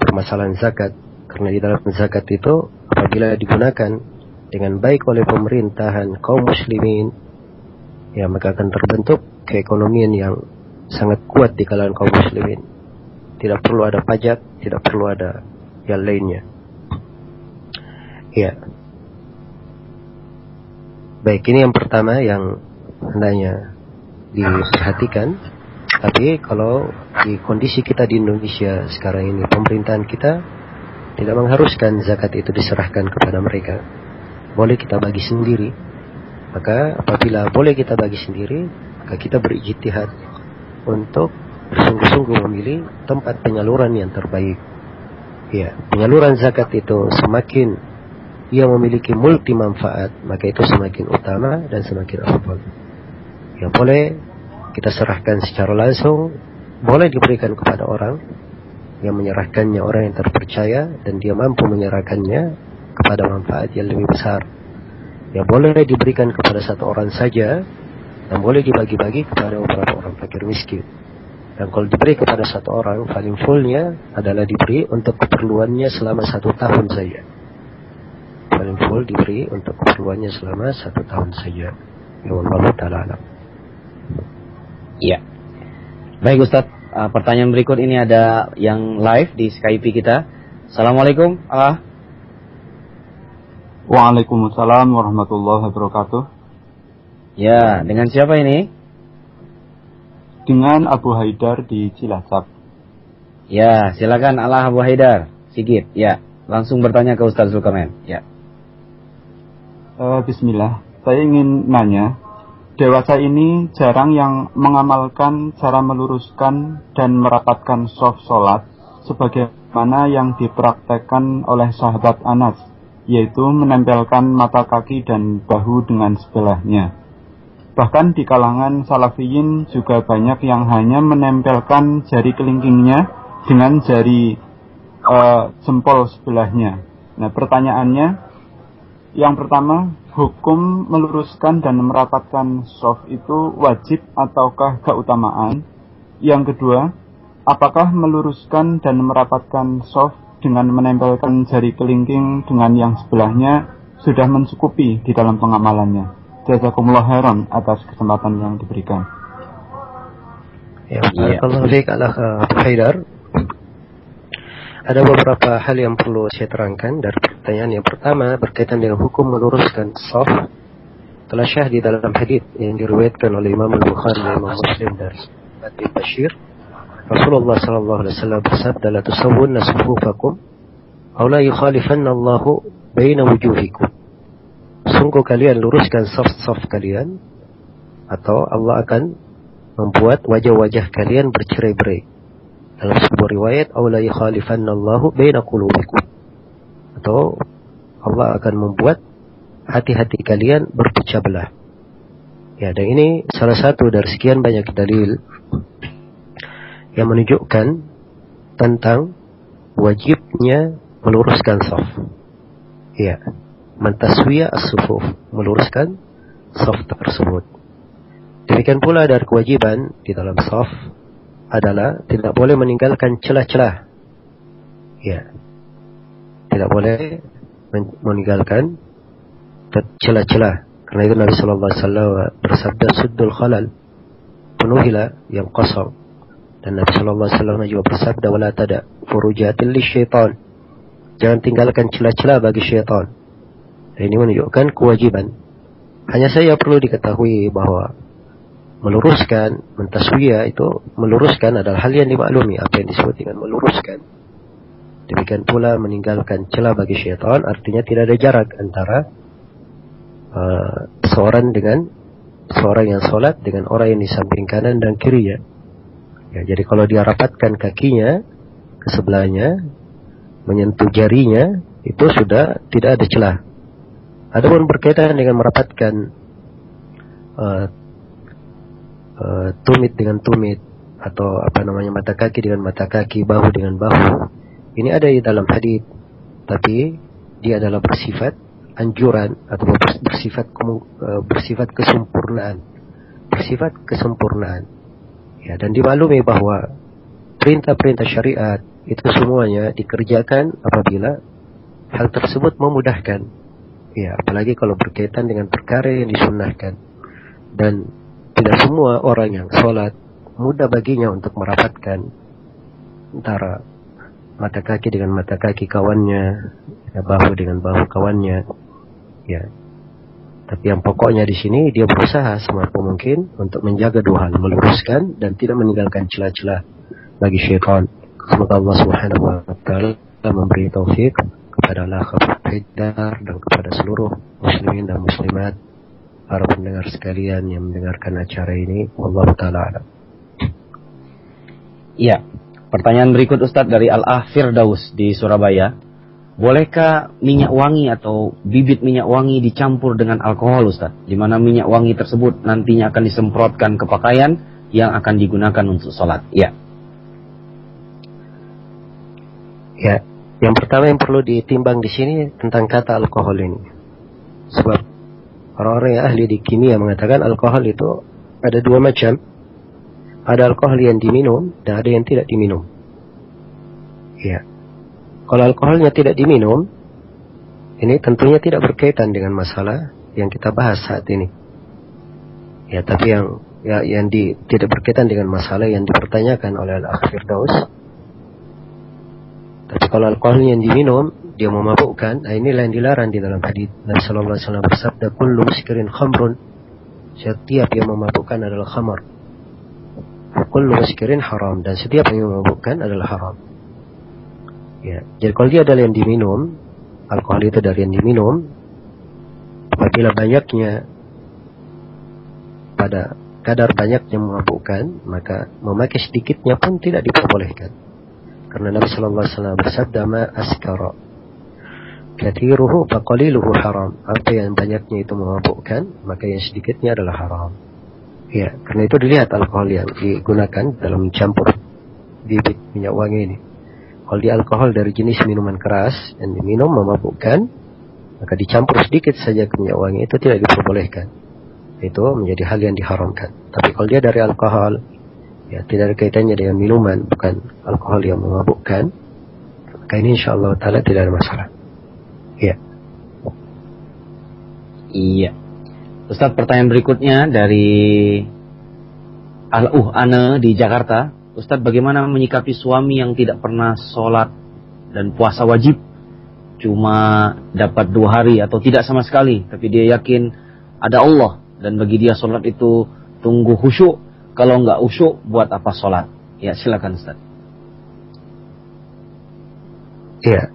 permasalahan zakat karena di dalam zakat itu apabila digunakan dengan baik oleh pemerintahan kaum muslimin ya maka akan terbentuk keekonomian yang sangat kuat di kalangan kaum muslimin. Tidak perlu ada pajak, tidak perlu ada yang lainnya. Ya. Baik, ini yang pertama yang hendaknya diperhatikan. Tapi kalau di kondisi kita di Indonesia sekarang ini, pemerintahan kita tidak mengharuskan zakat itu diserahkan kepada mereka. Boleh kita bagi sendiri. Maka apabila boleh kita bagi sendiri, maka kita berijtihad untuk bersungguh-sungguh memilih tempat penyaluran yang terbaik. Ya, penyaluran zakat itu semakin ia memiliki multi manfaat, maka itu semakin utama dan semakin afdal. Ya boleh kita serahkan secara langsung, boleh diberikan kepada orang yang menyerahkannya orang yang terpercaya dan dia mampu menyerahkannya kepada manfaat yang lebih besar. Ya boleh diberikan kepada satu orang saja dan boleh dibagi-bagi kepada beberapa orang fakir miskin. Dan kalau diberi kepada satu orang, paling fullnya adalah diberi untuk keperluannya selama satu tahun saja. Paling full diberi untuk keperluannya selama satu tahun saja. Ya Allah Ta'ala Iya. Baik Ustaz, uh, pertanyaan berikut ini ada yang live di Skype kita. Assalamualaikum, Allah. Waalaikumsalam warahmatullahi wabarakatuh. Ya, dengan siapa ini? Dengan Abu Haidar di Cilacap. Ya, silakan Allah Abu Haidar. Sigit, ya. Langsung bertanya ke Ustaz Zulkarnain. Ya. Uh, Bismillah, saya ingin nanya, dewasa ini jarang yang mengamalkan cara meluruskan dan merapatkan soft sholat sebagaimana yang dipraktekkan oleh sahabat Anas, yaitu menempelkan mata kaki dan bahu dengan sebelahnya. Bahkan di kalangan salafiyin juga banyak yang hanya menempelkan jari kelingkingnya dengan jari uh, jempol sebelahnya. Nah pertanyaannya, yang pertama, hukum meluruskan dan merapatkan soft itu wajib ataukah keutamaan? Yang kedua, apakah meluruskan dan merapatkan soft dengan menempelkan jari kelingking dengan yang sebelahnya sudah mencukupi di dalam pengamalannya? Jazakumullah khairan atas kesempatan yang diberikan. Ya, kalau Haidar. Ada beberapa hal yang perlu saya terangkan dari pertanyaan yang pertama berkaitan dengan hukum meluruskan saf telah syah di dalam hadis yang diriwayatkan oleh Imam Al-Bukhari dan Imam Muslim dari Abi Bashir Rasulullah sallallahu alaihi wasallam bersabda la tusawwunna sufufakum aw la yukhalifanna Allahu baina wujuhikum sungguh kalian luruskan saf-saf kalian atau Allah akan membuat wajah-wajah kalian bercerai-berai. Dalam sebuah riwayat, "Aula yakhalifanna Allahu baina qulubikum." atau Allah akan membuat hati-hati kalian berpecah belah. Ya, dan ini salah satu dari sekian banyak dalil yang menunjukkan tentang wajibnya meluruskan saf. Ya, mentaswiyah as-sufuf, meluruskan saf tersebut. Demikian pula dari kewajiban di dalam saf adalah tidak boleh meninggalkan celah-celah. Ya. Tidak boleh meninggalkan celah-celah. Karena itu Nabi Shallallahu Alaihi Wasallam bersabda suddul khalal penuhilah yang kosong. Dan Nabi Shallallahu Alaihi Wasallam juga bersabda wala tada furujatil syaitan. Jangan tinggalkan celah-celah bagi syaitan. Ini menunjukkan kewajiban. Hanya saya perlu diketahui bahwa meluruskan, mentaswiyah itu meluruskan adalah hal yang dimaklumi apa yang disebut dengan meluruskan. Demikian pula meninggalkan celah bagi syaitan artinya tidak ada jarak antara uh, seorang dengan seorang yang sholat dengan orang yang di samping kanan dan kirinya. Ya, jadi kalau dia rapatkan kakinya ke sebelahnya, menyentuh jarinya, itu sudah tidak ada celah. Adapun berkaitan dengan merapatkan uh, uh, tumit dengan tumit atau apa namanya mata kaki dengan mata kaki, bahu dengan bahu, ini ada di dalam hadis, tapi dia adalah bersifat anjuran atau bersifat uh, bersifat kesempurnaan, bersifat kesempurnaan. Ya, dan dimaklumi bahwa perintah-perintah syariat itu semuanya dikerjakan apabila hal tersebut memudahkan Ya, apalagi kalau berkaitan dengan perkara yang disunnahkan. Dan tidak semua orang yang sholat mudah baginya untuk merapatkan antara mata kaki dengan mata kaki kawannya, ya, bahu dengan bahu kawannya. Ya. Tapi yang pokoknya di sini dia berusaha semampu mungkin untuk menjaga dua hal, meluruskan dan tidak meninggalkan celah-celah bagi syaitan. Semoga Allah Subhanahu wa taala memberi taufik kepada Haidar dan kepada seluruh muslimin dan muslimat para pendengar sekalian yang mendengarkan acara ini Allah taala alam. Iya. Pertanyaan berikut Ustadz dari Al-Ah Firdaus di Surabaya. Bolehkah minyak wangi atau bibit minyak wangi dicampur dengan alkohol Ustadz? Di mana minyak wangi tersebut nantinya akan disemprotkan ke pakaian yang akan digunakan untuk sholat. Ya. Ya, yang pertama yang perlu ditimbang di sini tentang kata alkohol ini. Sebab orang-orang yang ahli di kimia mengatakan alkohol itu ada dua macam. Ada alkohol yang diminum dan ada yang tidak diminum. Ya. Kalau alkoholnya tidak diminum, ini tentunya tidak berkaitan dengan masalah yang kita bahas saat ini. Ya, tapi yang ya yang di, tidak berkaitan dengan masalah yang dipertanyakan oleh Al-Akh Firdaus tapi kalau alkohol yang diminum, dia memabukkan, nah inilah yang dilarang di dalam hadis Nabi Sallallahu Alaihi Wasallam bersabda, "Kullu muskirin khamrun." Setiap yang memabukkan adalah khamar. Kullu muskirin haram dan setiap yang memabukkan adalah haram. Ya, jadi kalau dia adalah yang diminum, alkohol itu dari yang diminum, apabila banyaknya pada kadar banyaknya memabukkan, maka memakai sedikitnya pun tidak diperbolehkan. Karena Nabi Shallallahu Alaihi Wasallam bersabda, "Ma askara kathiruhu faqaliluhu haram." Apa yang banyaknya itu memabukkan, maka yang sedikitnya adalah haram. Ya, karena itu dilihat alkohol yang digunakan dalam campur bibit minyak wangi ini. Kalau di alkohol dari jenis minuman keras yang diminum memabukkan, maka dicampur sedikit saja ke minyak wangi itu tidak diperbolehkan. Itu menjadi hal yang diharamkan. Tapi kalau dia dari alkohol ya tidak ada kaitannya dengan minuman bukan alkohol yang memabukkan maka ini insya Allah taala tidak ada masalah. Ya. Iya. Ustadz pertanyaan berikutnya dari Al-Uh Ane di Jakarta Ustadz bagaimana menyikapi suami yang tidak pernah sholat dan puasa wajib cuma dapat dua hari atau tidak sama sekali tapi dia yakin ada Allah dan bagi dia sholat itu tunggu khusyuk kalau nggak usyuk, buat apa sholat? Ya, silakan Ustaz. Iya.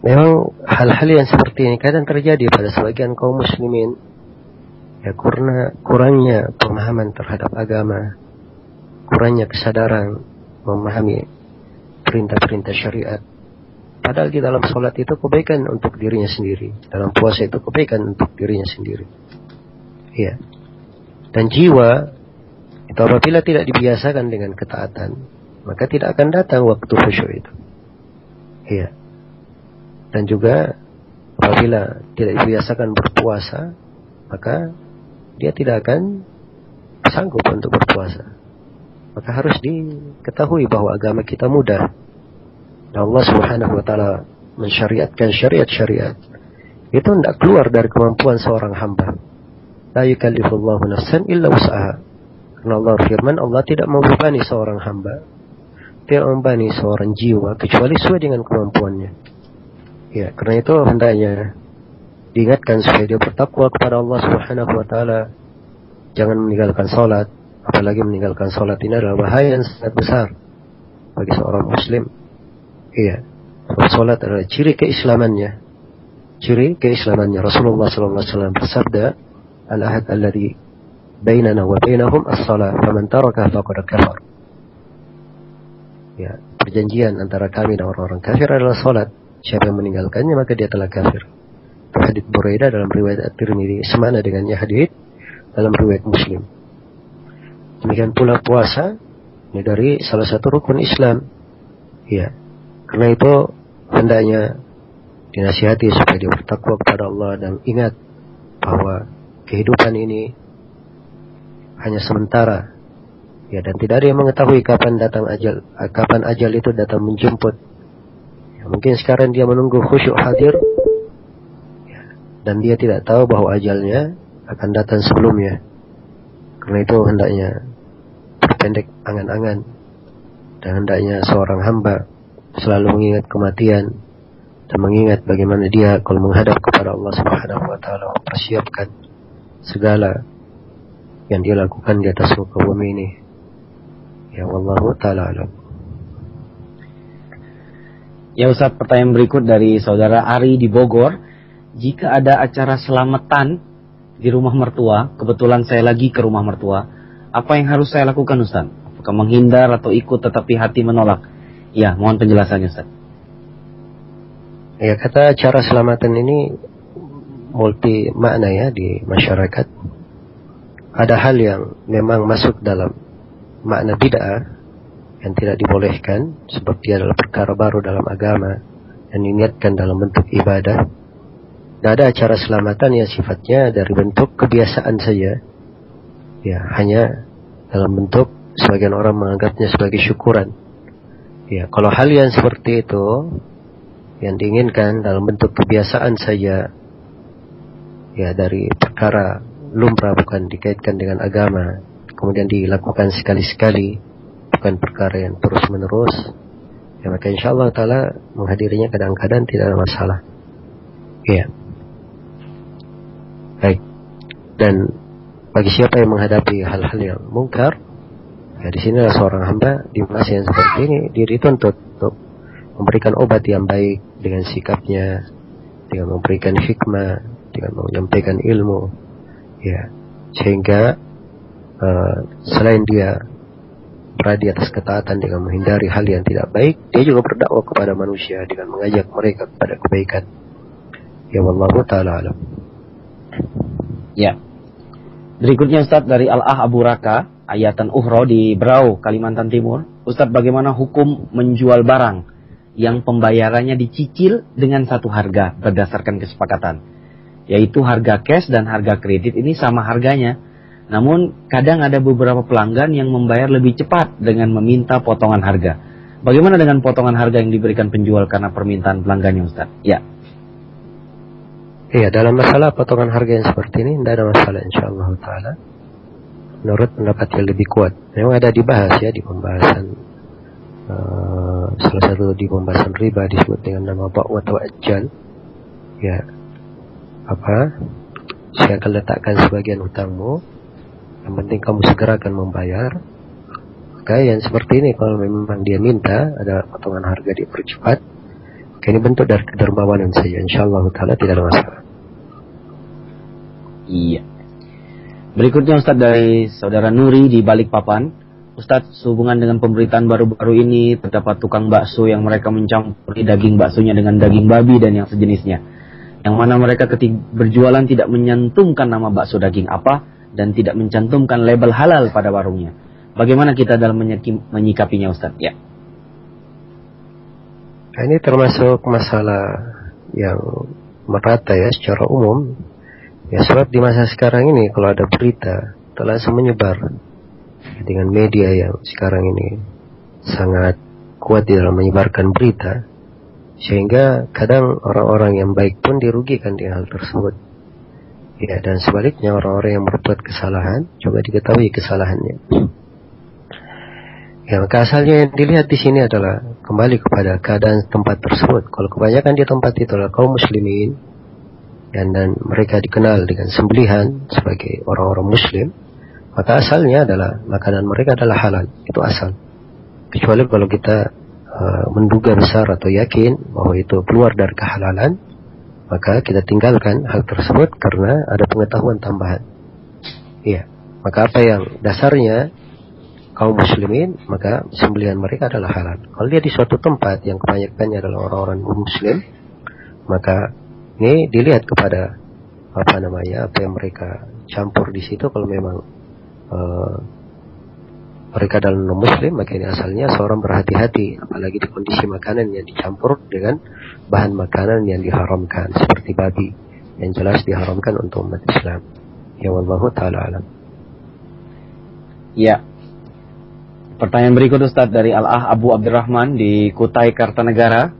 Memang hal-hal yang seperti ini kadang terjadi pada sebagian kaum muslimin. Ya, karena kurangnya pemahaman terhadap agama, kurangnya kesadaran memahami perintah-perintah syariat. Padahal di dalam sholat itu kebaikan untuk dirinya sendiri. Dalam puasa itu kebaikan untuk dirinya sendiri. Iya. Dan jiwa itu apabila tidak dibiasakan dengan ketaatan, maka tidak akan datang waktu khusyuk itu. Iya. Dan juga apabila tidak dibiasakan berpuasa, maka dia tidak akan sanggup untuk berpuasa. Maka harus diketahui bahwa agama kita mudah Allah Subhanahu wa taala mensyariatkan syariat-syariat itu tidak keluar dari kemampuan seorang hamba. La yukallifullahu nafsan illa wus'aha. Karena Allah firman Allah tidak membebani seorang hamba, tidak membebani seorang jiwa kecuali sesuai dengan kemampuannya. Ya, karena itu hendaknya diingatkan supaya dia bertakwa kepada Allah Subhanahu wa taala. Jangan meninggalkan salat, apalagi meninggalkan salat ini adalah bahaya yang sangat besar bagi seorang muslim. Iya. Salat adalah ciri keislamannya. Ciri keislamannya. Rasulullah SAW bersabda, Al-ahad alladhi bainana wa bainahum as-salat. Faman taraka faqad kafar. Ya, perjanjian antara kami dan orang-orang kafir adalah salat. Siapa yang meninggalkannya maka dia telah kafir. Hadith Buraidah dalam riwayat At-Tirmidzi semana dengannya hadith dalam riwayat Muslim. Demikian pula puasa ini dari salah satu rukun Islam. Ya, karena itu hendaknya dinasihati supaya dia bertakwa kepada Allah dan ingat bahwa kehidupan ini hanya sementara. Ya dan tidak ada yang mengetahui kapan datang ajal kapan ajal itu datang menjemput. Ya, mungkin sekarang dia menunggu khusyuk hadir ya, dan dia tidak tahu bahwa ajalnya akan datang sebelumnya. Karena itu hendaknya berpendek angan-angan dan hendaknya seorang hamba selalu mengingat kematian dan mengingat bagaimana dia kalau menghadap kepada Allah Subhanahu wa taala mempersiapkan segala yang dia lakukan di atas muka bumi ini. Ya Allah taala alam. Ya Ustaz, pertanyaan berikut dari saudara Ari di Bogor. Jika ada acara selamatan di rumah mertua, kebetulan saya lagi ke rumah mertua, apa yang harus saya lakukan Ustaz? Apakah menghindar atau ikut tetapi hati menolak? Ya, mohon penjelasannya Ustaz. Ya, kata cara selamatan ini multi makna ya di masyarakat. Ada hal yang memang masuk dalam makna bid'ah yang tidak dibolehkan seperti adalah perkara baru dalam agama yang diniatkan dalam bentuk ibadah. Dan ada acara selamatan yang sifatnya dari bentuk kebiasaan saja. Ya, hanya dalam bentuk sebagian orang menganggapnya sebagai syukuran. Ya, kalau hal yang seperti itu yang diinginkan dalam bentuk kebiasaan saja ya dari perkara lumrah bukan dikaitkan dengan agama kemudian dilakukan sekali-sekali bukan perkara yang terus-menerus ya maka insya Allah taala menghadirinya kadang-kadang tidak ada masalah. Ya. Baik. Dan bagi siapa yang menghadapi hal-hal yang mungkar Ya di sini seorang hamba di masa yang seperti ini dia dituntut untuk memberikan obat yang baik dengan sikapnya, dengan memberikan hikmah, dengan menyampaikan ilmu, ya sehingga uh, selain dia berada di atas ketaatan dengan menghindari hal yang tidak baik, dia juga berdakwah kepada manusia dengan mengajak mereka kepada kebaikan. Ya Allah taala alam. Ya. Berikutnya Ustaz dari Al-Ah Abu Raka Ayatan Uhro di Berau, Kalimantan Timur. Ustadz bagaimana hukum menjual barang yang pembayarannya dicicil dengan satu harga berdasarkan kesepakatan. Yaitu harga cash dan harga kredit ini sama harganya. Namun kadang ada beberapa pelanggan yang membayar lebih cepat dengan meminta potongan harga. Bagaimana dengan potongan harga yang diberikan penjual karena permintaan pelanggannya Ustaz? Ya. Iya, dalam masalah potongan harga yang seperti ini tidak ada masalah insyaallah taala menurut pendapat yang lebih kuat. Memang ada dibahas ya di pembahasan uh, salah satu di pembahasan riba disebut dengan nama ba'wa atau. Ya, apa? Saya akan letakkan sebagian hutangmu. Yang penting kamu segera akan membayar. Maka yang seperti ini kalau memang dia minta ada potongan harga dipercepat. Ini bentuk dari kedermawanan saja. Insya Allah tidak ada masalah. Iya. Berikutnya Ustaz dari saudara Nuri di Balikpapan. Ustadz, sehubungan dengan pemberitaan baru-baru ini terdapat tukang bakso yang mereka mencampuri daging baksonya dengan daging babi dan yang sejenisnya. Yang mana mereka ketika berjualan tidak menyantumkan nama bakso daging apa dan tidak mencantumkan label halal pada warungnya. Bagaimana kita dalam menyikapinya Ustadz? Ya. Nah, ini termasuk masalah yang merata ya secara umum. Ya sebab di masa sekarang ini kalau ada berita telah menyebar dengan media yang sekarang ini sangat kuat di dalam menyebarkan berita sehingga kadang orang-orang yang baik pun dirugikan di hal tersebut ya dan sebaliknya orang-orang yang berbuat kesalahan coba diketahui kesalahannya ya maka asalnya yang dilihat di sini adalah kembali kepada keadaan tempat tersebut kalau kebanyakan di tempat itu adalah kaum muslimin dan dan mereka dikenal dengan sembelihan sebagai orang-orang muslim maka asalnya adalah makanan mereka adalah halal. Itu asal. Kecuali kalau kita uh, menduga besar atau yakin bahwa itu keluar dari kehalalan, maka kita tinggalkan hal tersebut karena ada pengetahuan tambahan. Iya. Maka apa yang dasarnya kaum muslimin, maka sembelihan mereka adalah halal. Kalau dia di suatu tempat yang kebanyakannya adalah orang-orang muslim, maka ini dilihat kepada apa namanya apa yang mereka campur di situ. Kalau memang uh, mereka adalah non muslim maka ini asalnya seorang berhati-hati. Apalagi di kondisi makanan yang dicampur dengan bahan makanan yang diharamkan seperti babi yang jelas diharamkan untuk umat Islam. Ya wallahu taala alam. Ya pertanyaan berikut Ustaz dari Al-Ah Abu Abdurrahman di Kutai Kartanegara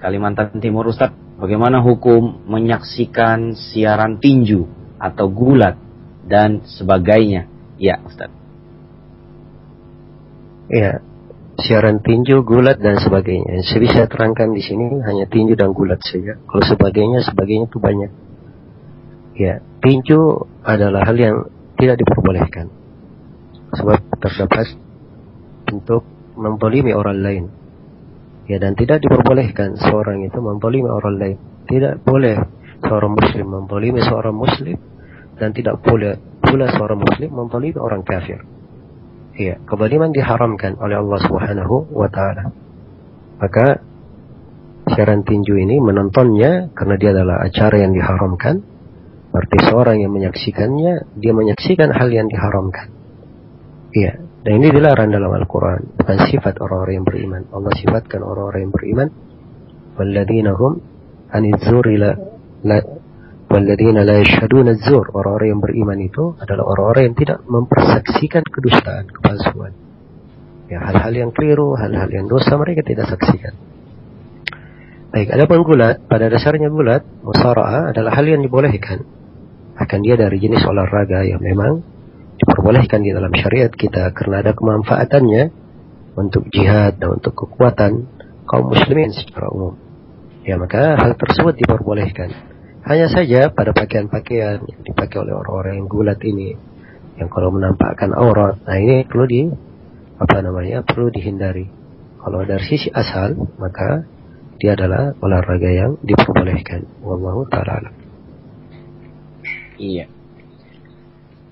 Kalimantan Timur Ustaz bagaimana hukum menyaksikan siaran tinju atau gulat dan sebagainya Ya, Ustaz. Ya, siaran tinju, gulat dan sebagainya. Saya terangkan di sini hanya tinju dan gulat saja. Kalau sebagainya, sebagainya itu banyak. Ya, tinju adalah hal yang tidak diperbolehkan. Sebab terdapat untuk mempolimi orang lain. Ya, dan tidak diperbolehkan seorang itu mempolimi orang lain. Tidak boleh seorang muslim mempolimi seorang muslim dan tidak boleh pula seorang muslim menzalimi orang kafir. Iya, kezaliman diharamkan oleh Allah Subhanahu wa taala. Maka siaran tinju ini menontonnya karena dia adalah acara yang diharamkan. Berarti seorang yang menyaksikannya, dia menyaksikan hal yang diharamkan. Iya, dan ini dilarang dalam Al-Quran. Bukan sifat orang-orang yang beriman. Allah sifatkan orang-orang yang beriman. Walladzina hum anidzuri la, la, Walladzina la zur Orang-orang yang beriman itu adalah orang-orang yang tidak mempersaksikan kedustaan, kepalsuan. Ya, hal-hal yang keliru, hal-hal yang dosa mereka tidak saksikan. Baik, ada pun gulat, pada dasarnya gulat, musara'ah adalah hal yang dibolehkan. Akan dia dari jenis olahraga yang memang diperbolehkan di dalam syariat kita karena ada kemanfaatannya untuk jihad dan untuk kekuatan kaum muslimin secara umum. Ya, maka hal tersebut diperbolehkan. Hanya saja pada pakaian-pakaian yang dipakai oleh orang-orang yang gulat ini, yang kalau menampakkan aurat, nah ini perlu di apa namanya perlu dihindari. Kalau dari sisi asal, maka dia adalah olahraga yang diperbolehkan. Wallahu taala. Iya.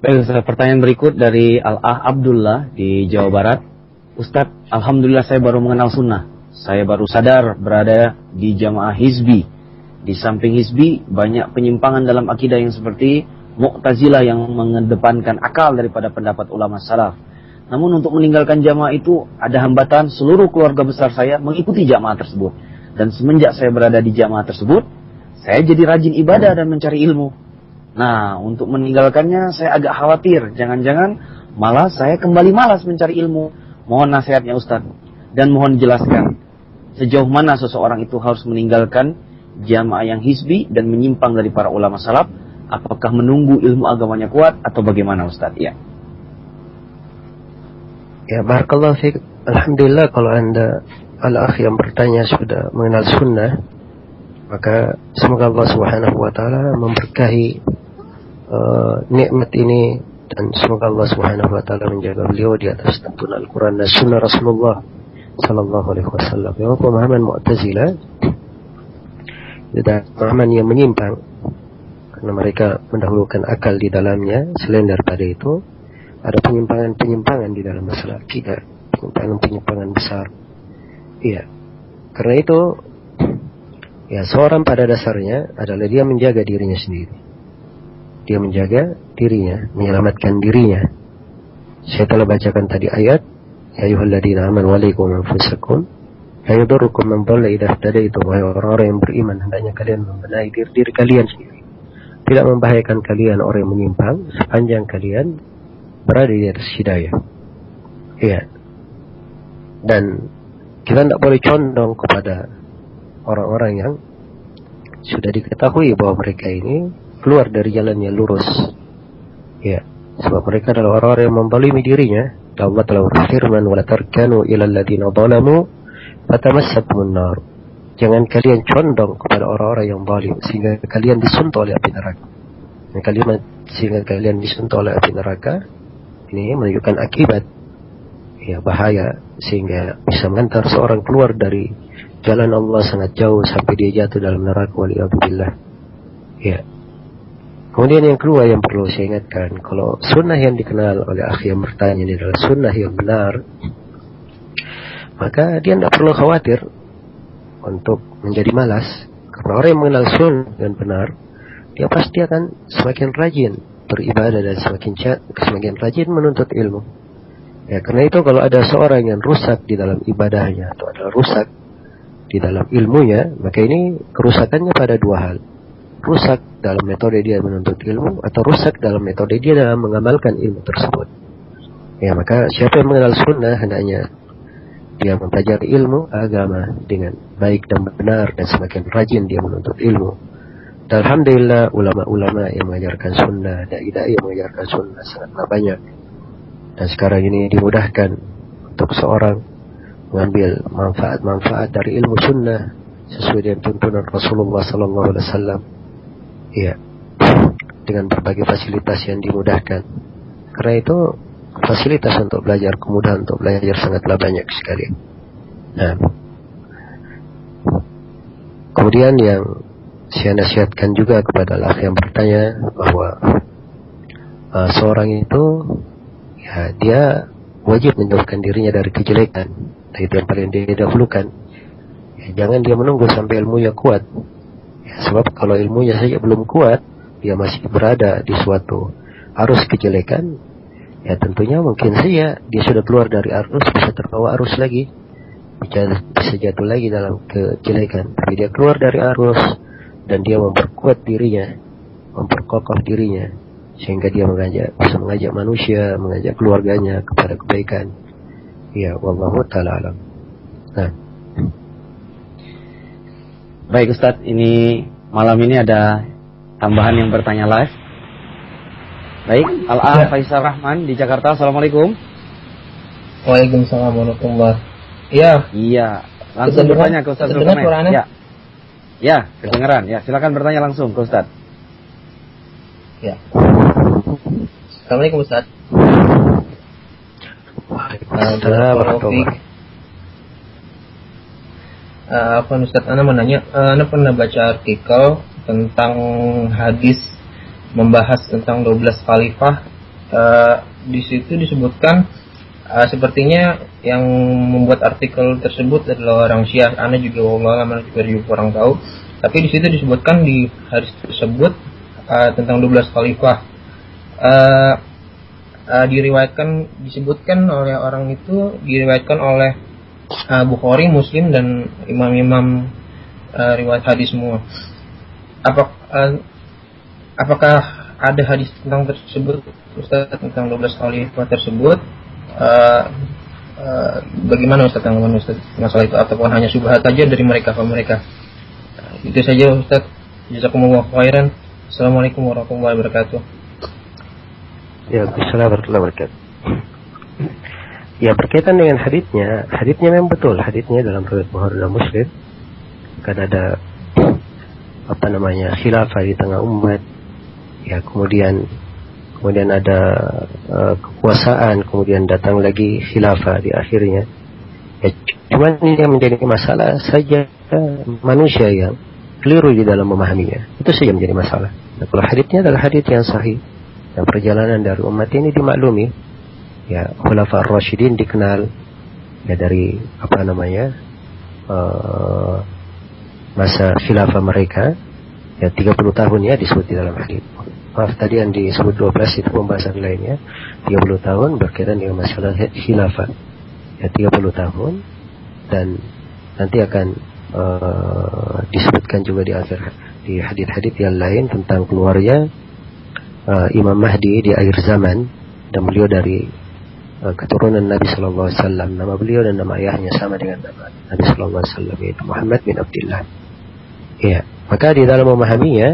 Ustaz, pertanyaan berikut dari Al-Ah Abdullah di Jawa Barat. Ustadz, Alhamdulillah saya baru mengenal sunnah. Saya baru sadar berada di jamaah hizbi di samping hizbi, banyak penyimpangan dalam akidah yang seperti Mu'tazilah yang mengedepankan akal daripada pendapat ulama salaf. Namun untuk meninggalkan jamaah itu ada hambatan seluruh keluarga besar saya mengikuti jamaah tersebut. Dan semenjak saya berada di jamaah tersebut, saya jadi rajin ibadah dan mencari ilmu. Nah, untuk meninggalkannya saya agak khawatir. Jangan-jangan malah saya kembali malas mencari ilmu. Mohon nasihatnya Ustaz. Dan mohon jelaskan sejauh mana seseorang itu harus meninggalkan jamaah yang hizbi dan menyimpang dari para ulama salaf, apakah menunggu ilmu agamanya kuat atau bagaimana Ustaz? Ya. Ya, barakallahu fiik. Alhamdulillah kalau Anda al-akh yang bertanya sudah mengenal sunnah, maka semoga Allah Subhanahu wa taala memberkahi uh, nikmat ini dan semoga Allah Subhanahu wa taala menjaga beliau di atas tuntunan Al-Qur'an dan sunnah Rasulullah sallallahu alaihi wasallam. Yang pemahaman Mu'tazilah dan pemahaman yang menyimpang karena mereka mendahulukan akal di dalamnya selain daripada itu ada penyimpangan-penyimpangan di dalam masalah akidah, penyimpangan-penyimpangan besar. Iya. Karena itu ya seorang pada dasarnya adalah dia menjaga dirinya sendiri. Dia menjaga dirinya, menyelamatkan dirinya. Saya telah bacakan tadi ayat, Ya ayuhalladzina amanu alaikum anfusakum la yadurrukum man dhalla idza ihtadaitum wahai orang-orang yang beriman hendaknya kalian membenahi diri, diri kalian sendiri. Tidak membahayakan kalian orang yang menyimpang sepanjang kalian berada di atas hidayah. Iya. Dan kita tidak boleh condong kepada orang-orang yang sudah diketahui bahwa mereka ini keluar dari jalan yang lurus. Ya, sebab mereka adalah orang-orang yang membalimi dirinya. Allah telah berfirman, "Wala tarkanu ila alladziina dhalamu fatamassakumun nar." Jangan kalian condong kepada orang-orang yang zalim sehingga kalian disuntuk oleh api neraka. Dan kalian sehingga kalian disuntuk oleh api neraka ini menunjukkan akibat ya bahaya sehingga bisa mengantar seorang keluar dari jalan Allah sangat jauh sampai dia jatuh dalam neraka waliyadzubillah. Ya. Kemudian yang kedua yang perlu saya ingatkan, kalau sunnah yang dikenal oleh akhi yang bertanya ini adalah sunnah yang benar, maka dia tidak perlu khawatir untuk menjadi malas. Karena orang yang mengenal sunnah yang benar, dia pasti akan semakin rajin beribadah dan semakin semakin rajin menuntut ilmu. Ya, karena itu kalau ada seorang yang rusak di dalam ibadahnya atau ada rusak di dalam ilmunya, maka ini kerusakannya pada dua hal. Rusak dalam metode dia menuntut ilmu atau rusak dalam metode dia dalam mengamalkan ilmu tersebut. Ya, maka siapa yang mengenal sunnah hendaknya dia mempelajari ilmu agama dengan baik dan benar dan semakin rajin dia menuntut ilmu dan Alhamdulillah ulama-ulama yang mengajarkan sunnah, dai-dai yang mengajarkan sunnah sangatlah banyak. Dan sekarang ini dimudahkan untuk seorang mengambil manfaat-manfaat dari ilmu sunnah sesuai dengan tuntunan Rasulullah Sallallahu Alaihi Wasallam. Iya, dengan berbagai fasilitas yang dimudahkan. Karena itu fasilitas untuk belajar, kemudahan untuk belajar sangatlah banyak sekali. Nah, kemudian yang saya nasihatkan juga kepada Allah yang bertanya bahwa uh, seorang itu ya dia wajib menjauhkan dirinya dari kejelekan. Nah, itu yang paling dia dahulukan. Ya, jangan dia menunggu sampai ilmunya kuat. Sebab kalau ilmunya saja belum kuat, dia masih berada di suatu arus kejelekan, ya tentunya mungkin saja dia sudah keluar dari arus bisa terbawa arus lagi bisa, bisa jatuh lagi dalam kejelekan tapi dia keluar dari arus dan dia memperkuat dirinya, memperkokoh dirinya sehingga dia mengajak bisa mengajak manusia, mengajak keluarganya kepada kebaikan. Ya, wallahu taala alam. Nah. Baik Ustadz, ini malam ini ada tambahan yang bertanya live. Baik, Al-Ah ya. Faisal Rahman di Jakarta. Assalamualaikum. Waalaikumsalam warahmatullahi Iya. Iya. Langsung bertanya ke Ustaz Zulkarnain. Ya. Ya, kedengaran. Ya, silakan bertanya langsung ke Ustaz. Ya. Assalamualaikum Ustaz. Waalaikumsalam Uh, Ustaz Ana menanya, uh, Ana pernah baca artikel tentang hadis membahas tentang 12 khalifah. Uh, di situ disebutkan uh, sepertinya yang membuat artikel tersebut adalah orang Syiah. Anda juga Allah mana juga kurang tahu. Tapi di situ disebutkan di hadis tersebut uh, tentang 12 khalifah. Uh, uh, diriwayatkan disebutkan oleh orang itu diriwayatkan oleh uh, Bukhari, Muslim dan imam-imam uh, riwayat hadis semua. Apa, uh, apakah ada hadis tentang tersebut Ustaz tentang 12 khalifah tersebut? Uh, uh, bagaimana Ustaz tanggapan Ustaz masalah itu? Ataupun hanya subhat saja dari mereka ke mereka? Uh, itu saja Ustaz. Jazakumullah khairan. Assalamualaikum warahmatullahi wabarakatuh. Ya, wabarakatuh Ya berkaitan dengan haditnya, haditnya memang betul, haditnya dalam riwayat Bukhari dan Muslim kan ada apa namanya khilafah di tengah umat ya kemudian kemudian ada uh, kekuasaan, kemudian datang lagi khilafah di akhirnya. Ya, cuma ini yang menjadi masalah saja manusia yang keliru di dalam memahaminya. Itu saja menjadi masalah. Nah, kalau haditnya adalah hadit yang sahih dan perjalanan dari umat ini dimaklumi, ya Khulafa Ar-Rasyidin dikenal ya dari apa namanya uh, masa khilafah mereka ya 30 tahun ya disebut di dalam hadis. Maaf tadi yang disebut 12 itu pembahasan lainnya. 30 tahun berkaitan dengan masalah khilafah. Ya 30 tahun dan nanti akan uh, disebutkan juga di akhir di hadis-hadis yang lain tentang keluarnya uh, Imam Mahdi di akhir zaman dan beliau dari keturunan Nabi Shallallahu Alaihi Wasallam. Nama beliau dan nama ayahnya sama dengan nama Nabi Shallallahu Alaihi Wasallam yaitu Muhammad bin Abdullah. Ya, maka di dalam memahaminya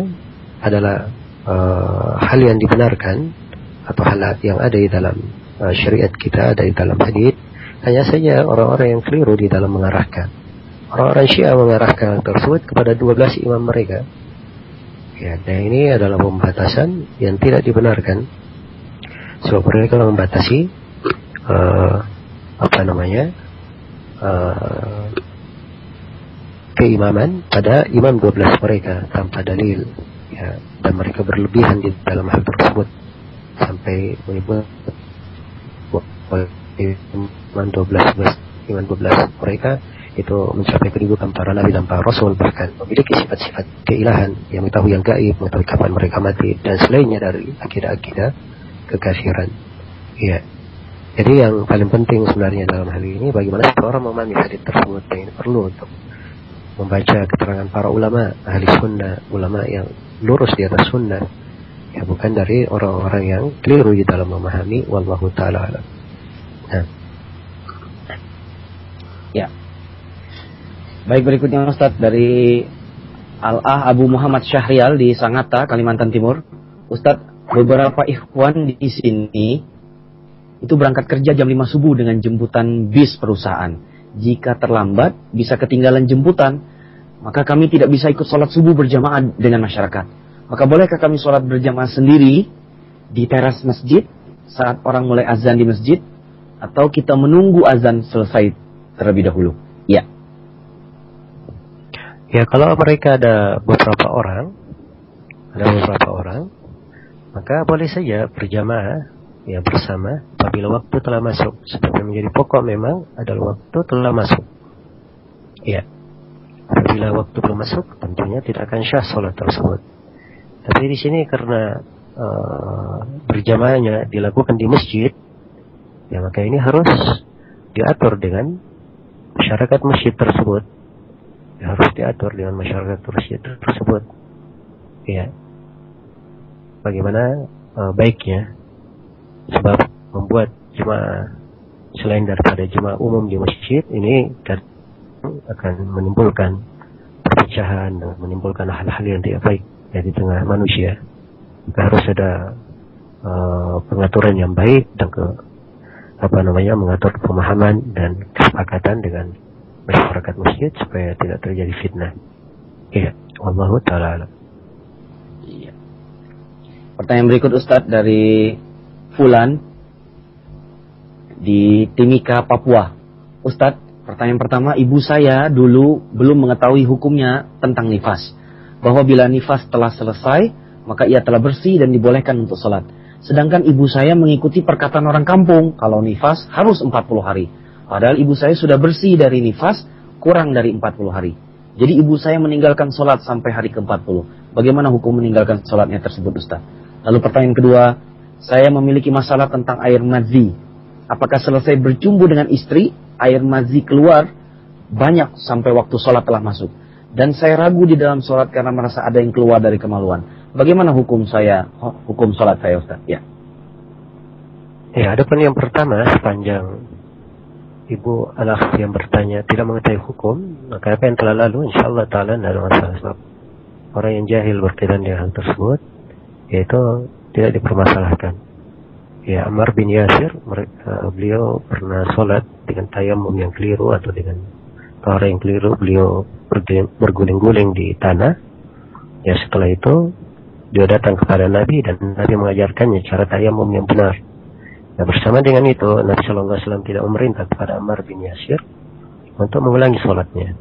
adalah uh, hal yang dibenarkan atau hal yang ada di dalam uh, syariat kita, ada di dalam hadis. Hanya saja orang-orang yang keliru di dalam mengarahkan. Orang-orang Syiah mengarahkan tersebut kepada 12 imam mereka. Ya, dan ini adalah pembatasan yang tidak dibenarkan. Sebab mereka membatasi uh, apa namanya? Uh, keimaman pada imam 12 mereka tanpa dalil ya. Dan mereka berlebihan di dalam hal tersebut. Sampai menyebut iman 12 iman 12 mereka itu mencapai kedudukan para nabi dan para rasul bahkan memiliki sifat-sifat keilahan yang mengetahui yang gaib mengetahui kapan mereka mati dan selainnya dari akidah-akidah kekafiran. Iya jadi yang paling penting sebenarnya dalam hal ini bagaimana seorang memahami hadis tersebut ini perlu untuk membaca keterangan para ulama ahli sunnah ulama yang lurus di atas sunnah ya bukan dari orang-orang yang keliru di dalam memahami wallahu taala alam. Nah. Ya. Baik berikutnya Ustaz dari Al-Ah Abu Muhammad Syahrial di Sangatta, Kalimantan Timur. Ustaz, beberapa ikhwan di sini itu berangkat kerja jam 5 subuh dengan jemputan bis perusahaan. Jika terlambat, bisa ketinggalan jemputan, maka kami tidak bisa ikut sholat subuh berjamaah dengan masyarakat. Maka bolehkah kami sholat berjamaah sendiri di teras masjid saat orang mulai azan di masjid? Atau kita menunggu azan selesai terlebih dahulu? Ya. Ya kalau mereka ada beberapa orang, ada beberapa orang, maka boleh saja berjamaah ya bersama apabila waktu telah masuk. Sebab yang menjadi pokok memang adalah waktu telah masuk. Ya. Apabila waktu belum masuk, tentunya tidak akan syah sholat tersebut. Tapi di sini karena uh, berjamaahnya dilakukan di masjid, ya maka ini harus diatur dengan masyarakat masjid tersebut. Ya, harus diatur dengan masyarakat masjid tersebut. Ya. Bagaimana uh, baiknya sebab membuat jemaah selain daripada jemaah umum di masjid ini akan menimbulkan perpecahan dan menimbulkan hal-hal yang tidak baik ya, di tengah manusia. Harus ada uh, pengaturan yang baik dan ke apa namanya mengatur pemahaman dan kesepakatan dengan masyarakat masjid supaya tidak terjadi fitnah. Iya, Allah taala. Iya. Pertanyaan berikut Ustadz dari Fulan di Timika, Papua. Ustadz, pertanyaan pertama, ibu saya dulu belum mengetahui hukumnya tentang nifas. Bahwa bila nifas telah selesai, maka ia telah bersih dan dibolehkan untuk sholat. Sedangkan ibu saya mengikuti perkataan orang kampung, kalau nifas harus 40 hari. Padahal ibu saya sudah bersih dari nifas, kurang dari 40 hari. Jadi ibu saya meninggalkan sholat sampai hari ke-40. Bagaimana hukum meninggalkan sholatnya tersebut Ustaz? Lalu pertanyaan kedua, saya memiliki masalah tentang air mazi. Apakah selesai bercumbu dengan istri, air mazi keluar banyak sampai waktu sholat telah masuk. Dan saya ragu di dalam sholat karena merasa ada yang keluar dari kemaluan. Bagaimana hukum saya, hukum sholat saya Ustaz? Ya. Ya, ada pun yang pertama sepanjang ibu anak yang bertanya tidak mengetahui hukum, maka apa yang telah lalu, insya Allah Ta'ala tidak ada masalah. Sebab orang yang jahil berkaitan dengan hal tersebut, yaitu tidak dipermasalahkan. Ya, Ammar bin Yasir, mereka, beliau pernah sholat dengan tayamum yang keliru atau dengan cara yang keliru, beliau berguling-guling di tanah. Ya, setelah itu, dia datang kepada Nabi dan Nabi mengajarkannya cara tayamum yang benar. Nah, bersama dengan itu, Nabi Shallallahu Alaihi Wasallam tidak memerintah kepada Ammar bin Yasir untuk mengulangi sholatnya.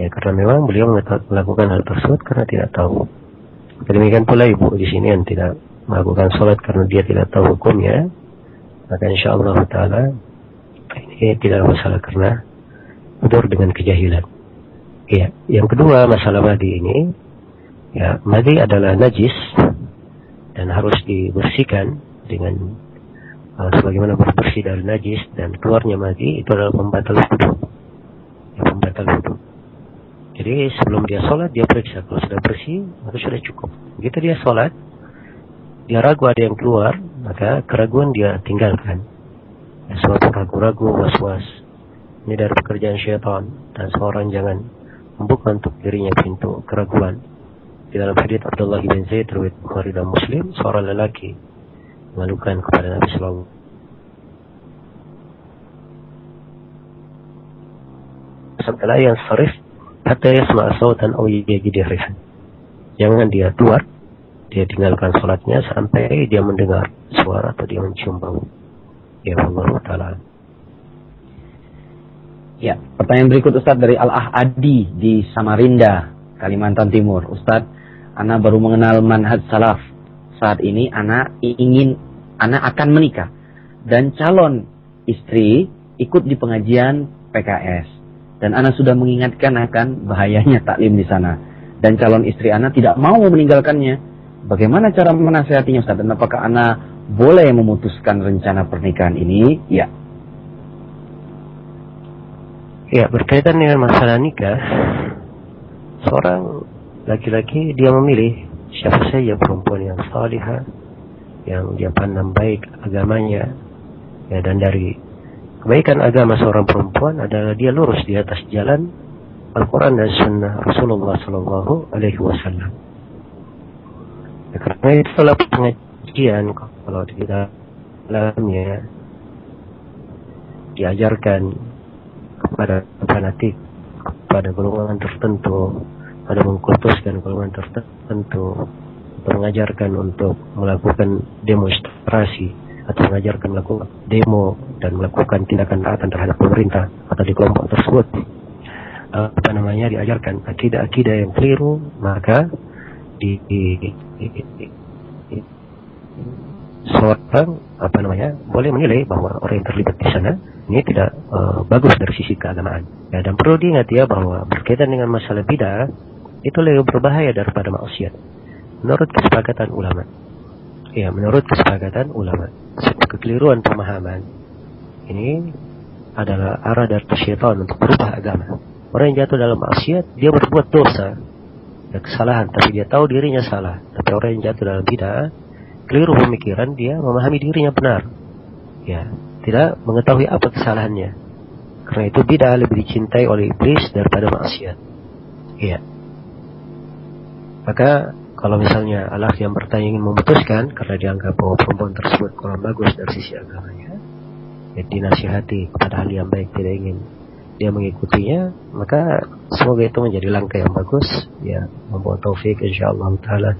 Ya, karena memang beliau melakukan hal tersebut karena tidak tahu. Demikian pula ibu di sini yang tidak melakukan sholat karena dia tidak tahu hukumnya, maka insya Allah Taala ini tidak masalah karena udur dengan kejahilan. Ya, yang kedua masalah madi ini, ya madi adalah najis dan harus dibersihkan dengan uh, sebagaimana bersih dari najis dan keluarnya madi itu adalah pembatal wudhu. Ya, pembatal wudhu. Jadi sebelum dia sholat dia periksa kalau sudah bersih maka sudah cukup. Begitu dia sholat dia ragu ada yang keluar maka keraguan dia tinggalkan. Ya, suatu ragu-ragu was-was ini dari pekerjaan syaitan dan seorang jangan membuka untuk dirinya pintu keraguan. Di dalam hadis Abdullah bin Zaid riwayat Bukhari dan Muslim seorang lelaki mengalukan kepada Nabi Sallallahu Sampai yang sarif hatta yasma' sautan aw yajid rihan. Jangan dia keluar, dia tinggalkan sholatnya sampai dia mendengar suara atau dia mencium bau. Ya Allah Ta'ala. Ya, pertanyaan berikut Ustadz dari Al-Ahadi di Samarinda, Kalimantan Timur. Ustadz, Ana baru mengenal manhaj salaf. Saat ini Ana ingin, Ana akan menikah. Dan calon istri ikut di pengajian PKS. Dan Ana sudah mengingatkan akan bahayanya taklim di sana. Dan calon istri Ana tidak mau meninggalkannya. Bagaimana cara menasehatinya Ustaz? Dan apakah Ana boleh memutuskan rencana pernikahan ini? Ya. Ya, berkaitan dengan masalah nikah, seorang laki-laki dia memilih siapa saja perempuan yang salihah, yang dia pandang baik agamanya, ya dan dari Kebaikan agama seorang perempuan adalah dia lurus di atas jalan Al-Quran dan Sunnah Rasulullah Sallallahu Alaihi Wasallam. Ya, karena itulah pengajian kalau di dalamnya diajarkan kepada fanatik, kepada golongan tertentu, pada mengkultuskan golongan tertentu, mengajarkan untuk melakukan demonstrasi atau mengajarkan melakukan demo dan melakukan tindakan taatan terhadap pemerintah atau di kelompok tersebut. Apa namanya? Diajarkan. Akidah-akidah yang keliru maka di, di seorang apa namanya boleh menilai bahwa orang yang terlibat di sana ini tidak uh, bagus dari sisi keagamaan. Ya, dan perlu diingat ya bahwa berkaitan dengan masalah bidah itu lebih berbahaya daripada maksiat. Menurut kesepakatan ulama. Ya menurut kesepakatan ulama. Kekeliruan pemahaman ini adalah arah dari syaitan untuk berubah agama. Orang yang jatuh dalam maksiat, dia berbuat dosa, ya kesalahan, tapi dia tahu dirinya salah. Tapi orang yang jatuh dalam bid'ah, keliru pemikiran, dia memahami dirinya benar. Ya, tidak mengetahui apa kesalahannya. Karena itu bid'ah lebih dicintai oleh iblis daripada maksiat. Iya. Maka kalau misalnya Allah yang bertanya ingin memutuskan karena dianggap bahwa perempuan tersebut kurang bagus dari sisi agamanya, ya dinasihati kepada hal yang baik tidak ingin dia mengikutinya, maka semoga itu menjadi langkah yang bagus, ya membawa taufik insyaallah taala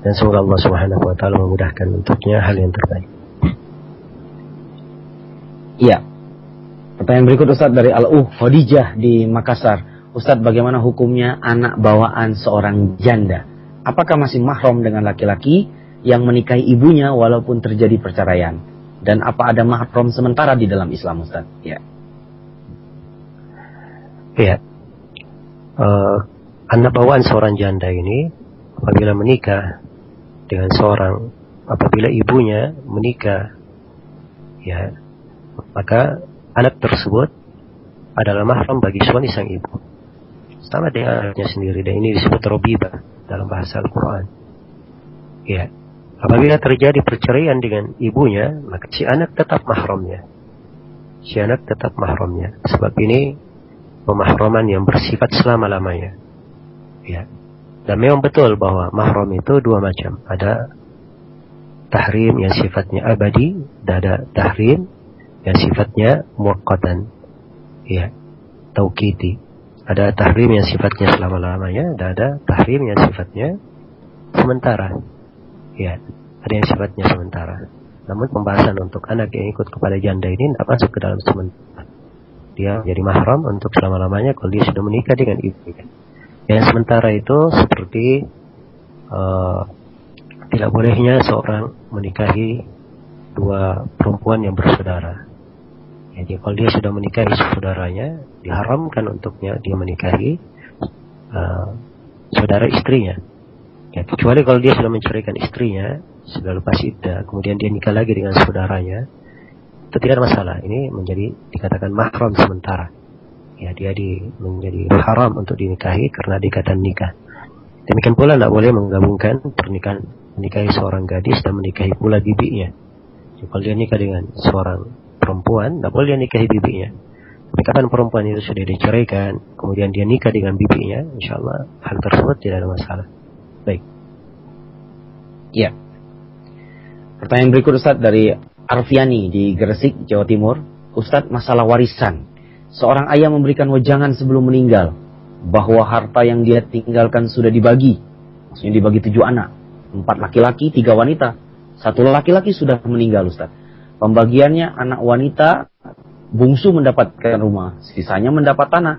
dan semoga Allah Subhanahu wa taala memudahkan untuknya hal yang terbaik. Iya. Pertanyaan berikut Ustaz dari Al-Uh Khadijah di Makassar. Ustaz bagaimana hukumnya anak bawaan seorang janda? apakah masih mahram dengan laki-laki yang menikahi ibunya walaupun terjadi perceraian? Dan apa ada mahram sementara di dalam Islam Ustaz? Ya. Ya. Uh, anak bawaan seorang janda ini apabila menikah dengan seorang apabila ibunya menikah ya maka anak tersebut adalah mahram bagi suami sang ibu sama dengan anaknya sendiri dan ini disebut robibah dalam bahasa Al-Quran. Ya, apabila terjadi perceraian dengan ibunya, maka si anak tetap mahramnya. Si anak tetap mahramnya. Sebab ini pemahraman yang bersifat selama-lamanya. Ya. Dan memang betul bahwa mahram itu dua macam. Ada tahrim yang sifatnya abadi, dan ada tahrim yang sifatnya muakkatan. Ya, taukiti. Ada tahrim yang sifatnya selama-lamanya, dan ada tahrim yang sifatnya sementara. Ya, ada yang sifatnya sementara. Namun pembahasan untuk anak yang ikut kepada janda ini tidak masuk ke dalam sementara. Dia jadi mahram untuk selama-lamanya kalau dia sudah menikah dengan ibu. Yang sementara itu seperti uh, tidak bolehnya seorang menikahi dua perempuan yang bersaudara. Jadi kalau dia sudah menikahi saudaranya, diharamkan untuknya dia menikahi uh, saudara istrinya. Ya, kecuali kalau dia sudah menceraikan istrinya, sudah lepas iddah, kemudian dia nikah lagi dengan saudaranya, itu tidak ada masalah. Ini menjadi dikatakan mahram sementara. Ya, dia di, menjadi haram untuk dinikahi karena dikatakan nikah. Demikian pula tidak boleh menggabungkan pernikahan menikahi seorang gadis dan menikahi pula bibinya. Kalau dia nikah dengan seorang perempuan, tidak boleh dia nikahi bibinya. Tapi perempuan itu sudah diceraikan, kemudian dia nikah dengan bibinya, insya Allah hal tersebut tidak ada masalah. Baik. Ya. Pertanyaan berikut Ustaz dari Arfiani di Gresik, Jawa Timur. Ustadz masalah warisan. Seorang ayah memberikan wejangan sebelum meninggal bahwa harta yang dia tinggalkan sudah dibagi. Maksudnya dibagi tujuh anak. Empat laki-laki, tiga wanita. Satu laki-laki sudah meninggal Ustadz. Pembagiannya anak wanita bungsu mendapatkan rumah, sisanya mendapat tanah.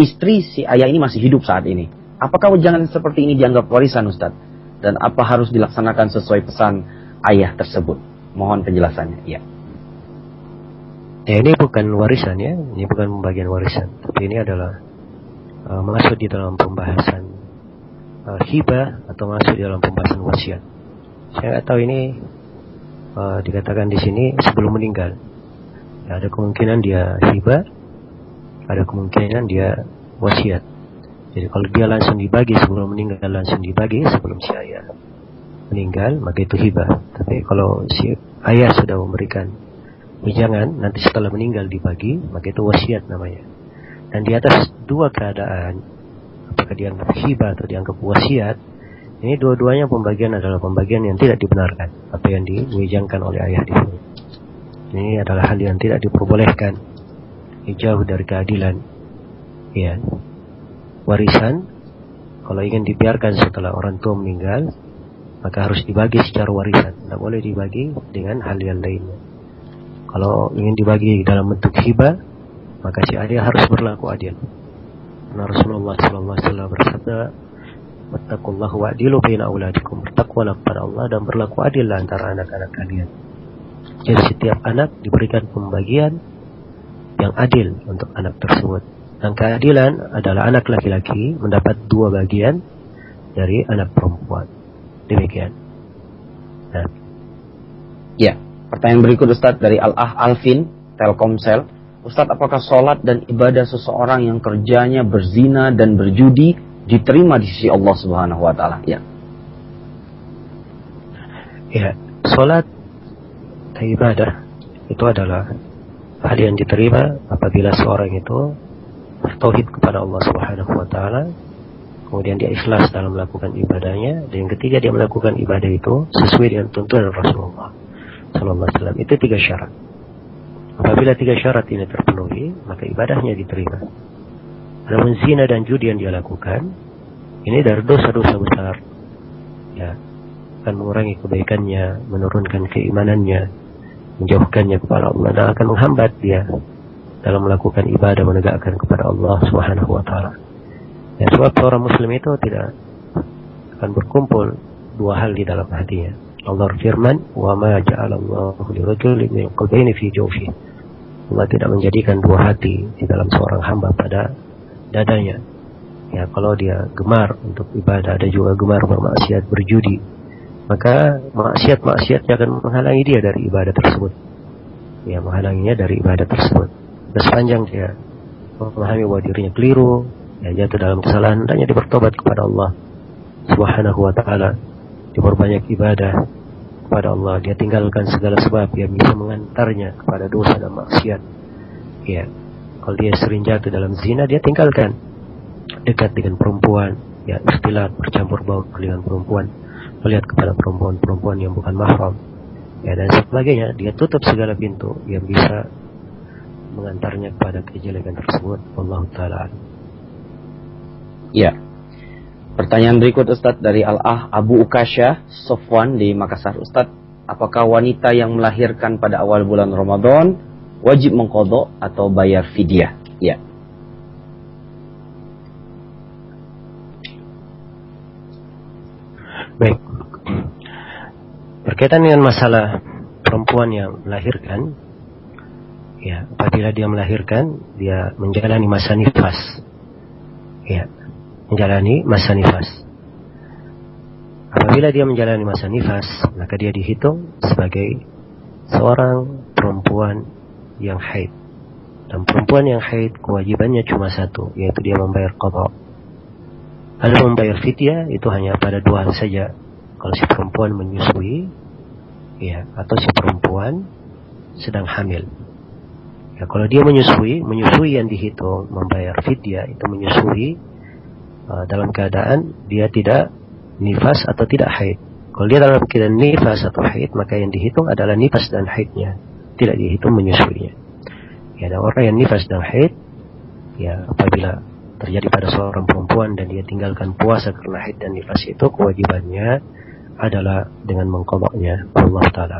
Istri si ayah ini masih hidup saat ini. Apakah wejangan seperti ini dianggap warisan Ustadz? Dan apa harus dilaksanakan sesuai pesan ayah tersebut? Mohon penjelasannya. Ya. Ya ini bukan warisan ya, ini bukan pembagian warisan, tapi ini adalah uh, masuk di dalam pembahasan uh, hibah atau masuk di dalam pembahasan wasiat. Saya nggak tahu ini uh, dikatakan di sini sebelum meninggal. Ya, ada kemungkinan dia hibah, ada kemungkinan dia wasiat. Jadi kalau dia langsung dibagi sebelum meninggal langsung dibagi sebelum si ayah meninggal maka itu hibah. Tapi kalau si ayah sudah memberikan wejangan nanti setelah meninggal dibagi maka itu wasiat namanya. Dan di atas dua keadaan apakah dianggap hibah atau dianggap wasiat ini dua-duanya pembagian adalah pembagian yang tidak dibenarkan. Apa yang diwijangkan oleh ayah di sini. Ini adalah hal yang tidak diperbolehkan. Jauh dari keadilan. Ya. Warisan, kalau ingin dibiarkan setelah orang tua meninggal, maka harus dibagi secara warisan. Tidak boleh dibagi dengan hal yang lainnya. Kalau ingin dibagi dalam bentuk hibah, maka si ayah harus berlaku adil. Karena Rasulullah SAW bersabda, Wattakullahu wa'dilu baina auladikum. Bertakwalah kepada Allah dan berlaku adil antara anak-anak kalian. Jadi setiap anak diberikan pembagian yang adil untuk anak tersebut. Dan keadilan adalah anak laki-laki mendapat dua bagian dari anak perempuan. Demikian. Nah. Ya, pertanyaan berikut Ustadz dari Al-Ah Alvin, Telkomsel. Ustadz, apakah sholat dan ibadah seseorang yang kerjanya berzina dan berjudi diterima di sisi Allah Subhanahu wa taala. Ya. Ya, salat dan ibadah itu adalah hal yang diterima apabila seorang itu bertauhid kepada Allah Subhanahu wa taala kemudian dia ikhlas dalam melakukan ibadahnya dan yang ketiga dia melakukan ibadah itu sesuai dengan tuntunan Rasulullah sallallahu alaihi wasallam itu tiga syarat apabila tiga syarat ini terpenuhi maka ibadahnya diterima namun zina dan judi yang dia lakukan ini dari dosa-dosa besar. Ya, akan mengurangi kebaikannya, menurunkan keimanannya, menjauhkannya kepada Allah dan akan menghambat dia dalam melakukan ibadah menegakkan kepada Allah Subhanahu wa taala. Ya, sebab seorang muslim itu tidak akan berkumpul dua hal di dalam hatinya. Allah firman, "Wa ma ja'alallahu lirajulin min qalbayni fi jawfihi." Allah tidak menjadikan dua hati di dalam seorang hamba pada dadanya. Ya, kalau dia gemar untuk ibadah, ada juga gemar bermaksiat, berjudi, maka maksiat-maksiatnya akan menghalangi dia dari ibadah tersebut. Ya, menghalanginya dari ibadah tersebut. Dan sepanjang dia memahami bahwa dirinya keliru, ya jatuh dalam kesalahan, hendaknya dipertobat kepada Allah Subhanahu wa taala. Diperbanyak ibadah kepada Allah, dia tinggalkan segala sebab yang bisa mengantarnya kepada dosa dan maksiat. Ya, kalau dia sering jatuh dalam zina, dia tinggalkan. Dekat dengan perempuan, ya istilah bercampur baur dengan perempuan, melihat kepada perempuan-perempuan yang bukan mahram, ya dan sebagainya. Dia tutup segala pintu yang bisa mengantarnya kepada kejelekan tersebut. Allah taala. Ya. Pertanyaan berikut Ustadz dari Al-Ah Abu Ukasha Sofwan di Makassar. Ustadz, apakah wanita yang melahirkan pada awal bulan Ramadan wajib mengkodok atau bayar fidyah. Ya. Baik. Berkaitan dengan masalah perempuan yang melahirkan, ya apabila dia melahirkan, dia menjalani masa nifas, ya menjalani masa nifas. Apabila dia menjalani masa nifas, maka dia dihitung sebagai seorang perempuan yang haid. Dan perempuan yang haid kewajibannya cuma satu, yaitu dia membayar qadha. Lalu membayar fidyah itu hanya pada dua hal saja. Kalau si perempuan menyusui, ya, atau si perempuan sedang hamil. Ya, kalau dia menyusui, menyusui yang dihitung membayar fidyah itu menyusui dalam keadaan dia tidak nifas atau tidak haid. Kalau dia dalam keadaan nifas atau haid, maka yang dihitung adalah nifas dan haidnya, tidak dihitung menyusuinya. Ya, ada orang yang nifas dan haid, ya apabila terjadi pada seorang perempuan dan dia tinggalkan puasa karena haid dan nifas itu kewajibannya adalah dengan mengkodoknya Allah Ta'ala.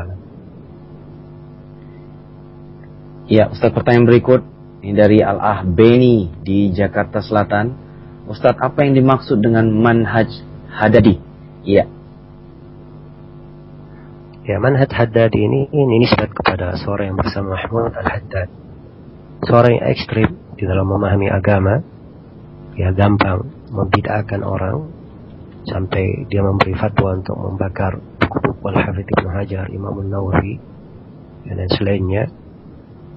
Ya, Ustaz pertanyaan berikut ini dari Al-Ahbeni di Jakarta Selatan. Ustaz, apa yang dimaksud dengan manhaj hadadi? Ya. Ya, manhaj hadadi ini ini nisbat kepada seorang yang bersama Mahmud Al-Haddad. Seorang yang ekstrim di dalam memahami agama, ya gampang membid'ahkan orang sampai dia memberi fatwa untuk membakar buku-buku Al-Hafidh Ibn Hajar, Imam Nawawi dan selainnya.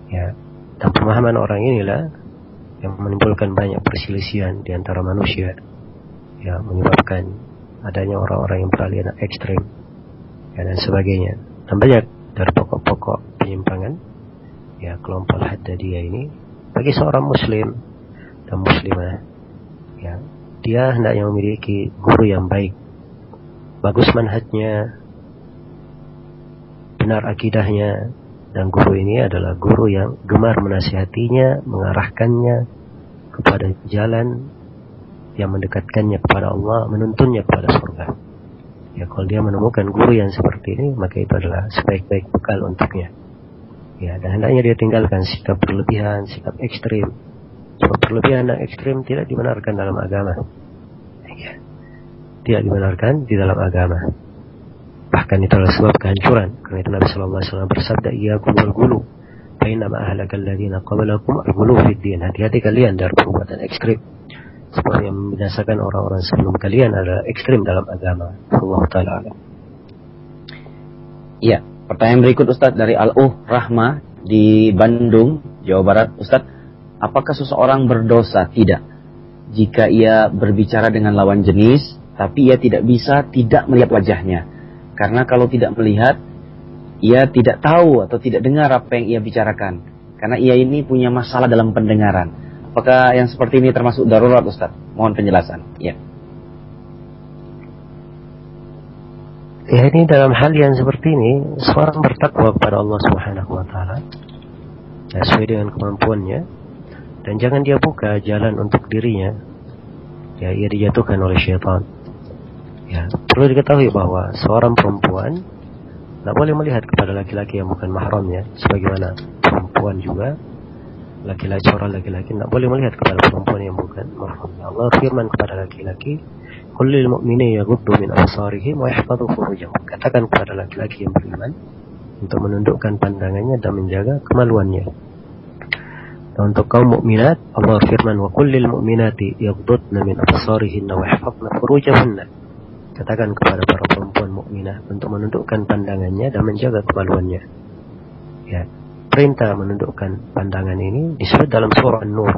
Ya, dan pemahaman orang inilah yang menimbulkan banyak perselisihan di antara manusia. Ya, menyebabkan adanya orang-orang yang beraliran ekstrim ya, dan sebagainya. Dan banyak dari pokok-pokok penyimpangan ya kelompok Haddadiyah ini bagi seorang muslim dan muslimah ya dia hendaknya memiliki guru yang baik. Bagus manhajnya, benar akidahnya, dan guru ini adalah guru yang gemar menasihatinya, mengarahkannya kepada jalan yang mendekatkannya kepada Allah, menuntunnya kepada surga. Ya, kalau dia menemukan guru yang seperti ini, maka itu adalah sebaik-baik bekal untuknya. Ya, dan hendaknya dia tinggalkan sikap berlebihan, sikap ekstrim, Sebab berlebihan dan ekstrim tidak dibenarkan dalam agama. Ya. Tidak dibenarkan di dalam agama. Bahkan itu adalah sebab kehancuran. Karena itu Nabi Sallallahu Alaihi Wasallam bersabda, "Iya kumul gulu." Bainama ahlakal ladina qablakum al-gulu fid din. Hati-hati kalian dari perbuatan ekstrim. Sebab yang membinasakan orang-orang sebelum kalian adalah ekstrim dalam agama. Allah Ta'ala. Iya, pertanyaan berikut Ustadz dari Al-Uh Rahma di Bandung, Jawa Barat. Ustadz, apakah seseorang berdosa? Tidak. Jika ia berbicara dengan lawan jenis, tapi ia tidak bisa tidak melihat wajahnya. Karena kalau tidak melihat, ia tidak tahu atau tidak dengar apa yang ia bicarakan. Karena ia ini punya masalah dalam pendengaran. Apakah yang seperti ini termasuk darurat Ustaz? Mohon penjelasan. Ya. Ya ini dalam hal yang seperti ini, seorang bertakwa kepada Allah Subhanahu wa taala. Ya, sesuai dengan kemampuannya, dan jangan dia buka jalan untuk dirinya ya ia dijatuhkan oleh syaitan ya perlu diketahui bahwa seorang perempuan tidak boleh melihat kepada laki-laki yang bukan mahramnya sebagaimana perempuan juga laki-laki orang laki-laki tidak boleh melihat kepada perempuan yang bukan mahramnya Allah firman kepada laki-laki Kullil mu'mini yaghuddu min absarihim wa. Katakan kepada laki-laki yang beriman untuk menundukkan pandangannya dan menjaga kemaluannya. Dan untuk kaum mukminat, Allah firman wa kullil mu'minati yaghdudna min absarihinna wa yahfazna furujahunna. Katakan kepada para perempuan mukminah untuk menundukkan pandangannya dan menjaga kemaluannya. Ya, perintah menundukkan pandangan ini disebut dalam surah An-Nur.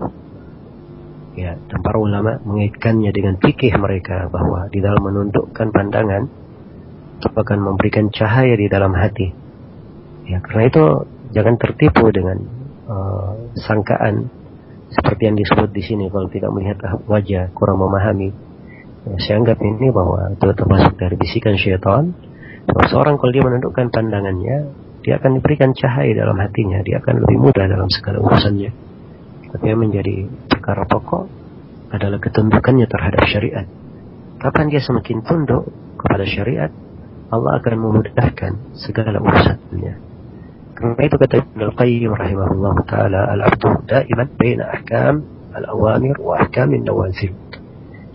Ya, dan para ulama mengaitkannya dengan fikih mereka bahwa di dalam menundukkan pandangan akan memberikan cahaya di dalam hati. Ya, karena itu jangan tertipu dengan uh, sangkaan seperti yang disebut di sini kalau tidak melihat wajah kurang memahami saya anggap ini bahwa itu termasuk dari bisikan syaitan. Bahwa seorang kalau dia menundukkan pandangannya dia akan diberikan cahaya dalam hatinya. Dia akan lebih mudah dalam segala urusannya. Tapi yang menjadi perkara pokok adalah ketundukannya terhadap syariat. Kapan dia semakin tunduk kepada syariat Allah akan memudahkan segala urusannya. Karena itu kata Ibn Al-Qayyim rahimahullah ta'ala al-abdu daiman baina ahkam al-awamir wa ahkam nawazil.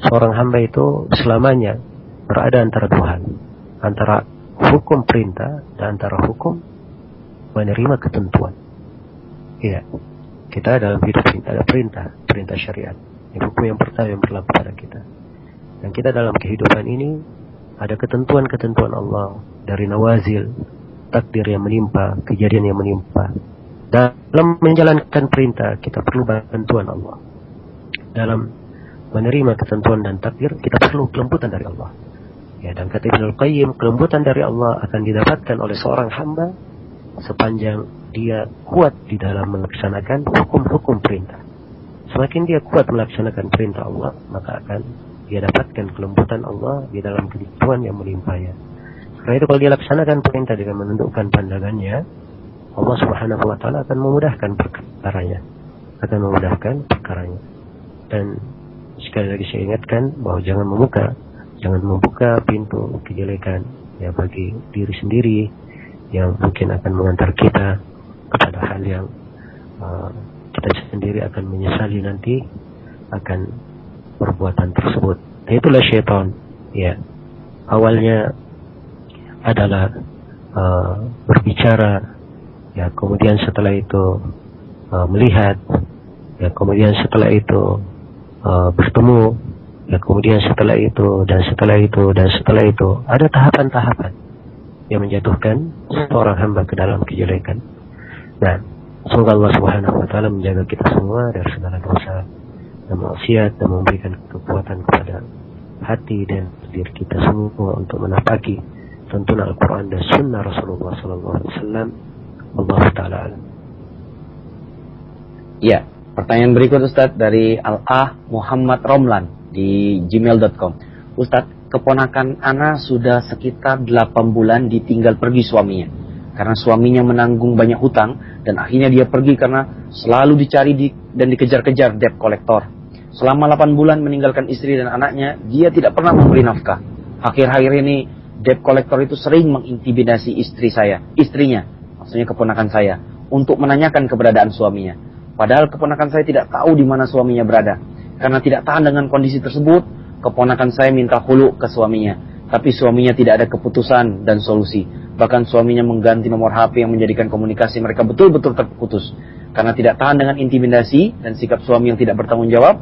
Seorang hamba itu selamanya berada antara dua hal. Antara hukum perintah dan antara hukum menerima ketentuan. Iya. Kita dalam hidup ini ada perintah, perintah syariat. Ini hukum yang pertama yang berlaku pada kita. Dan kita dalam kehidupan ini ada ketentuan-ketentuan Allah dari nawazil, takdir yang menimpa, kejadian yang menimpa. Dalam menjalankan perintah kita perlu bantuan Allah. Dalam menerima ketentuan dan takdir kita perlu kelembutan dari Allah. Ya, dan kata Ibnu Qayyim, kelembutan dari Allah akan didapatkan oleh seorang hamba sepanjang dia kuat di dalam melaksanakan hukum-hukum perintah. Semakin dia kuat melaksanakan perintah Allah, maka akan dia dapatkan kelembutan Allah di dalam kehidupan yang melimpahnya. Karena itu kalau dia laksanakan perintah dengan menundukkan pandangannya, Allah Subhanahu wa taala akan memudahkan perkaranya. Akan memudahkan perkaranya. Dan sekali lagi saya ingatkan bahwa jangan membuka jangan membuka pintu kejelekan ya bagi diri sendiri yang mungkin akan mengantar kita kepada hal yang uh, kita sendiri akan menyesali nanti akan perbuatan tersebut. Nah, itulah syaitan. Ya, awalnya adalah uh, berbicara, ya kemudian setelah itu uh, melihat, ya kemudian setelah itu uh, bertemu Ya kemudian setelah itu dan setelah itu dan setelah itu ada tahapan-tahapan yang menjatuhkan seorang hamba ke dalam kejelekan. Nah, semoga Allah Subhanahu wa taala menjaga kita semua dari segala dosa dan maksiat dan memberikan kekuatan kepada hati dan diri kita semua untuk menapaki tuntunan Al-Quran dan Sunnah Rasulullah Sallallahu Alaihi Wasallam. Allah Taala. Ya, pertanyaan berikut Ustadz dari Al-Ah Muhammad Romlan di gmail.com. Ustadz, keponakan Ana sudah sekitar 8 bulan ditinggal pergi suaminya. Karena suaminya menanggung banyak hutang dan akhirnya dia pergi karena selalu dicari di, dan dikejar-kejar debt collector. Selama 8 bulan meninggalkan istri dan anaknya, dia tidak pernah memberi nafkah. Akhir-akhir ini debt collector itu sering mengintimidasi istri saya, istrinya, maksudnya keponakan saya, untuk menanyakan keberadaan suaminya. Padahal keponakan saya tidak tahu di mana suaminya berada. Karena tidak tahan dengan kondisi tersebut, keponakan saya minta hulu ke suaminya. Tapi suaminya tidak ada keputusan dan solusi. Bahkan suaminya mengganti nomor HP yang menjadikan komunikasi mereka betul-betul terputus. Karena tidak tahan dengan intimidasi dan sikap suami yang tidak bertanggung jawab,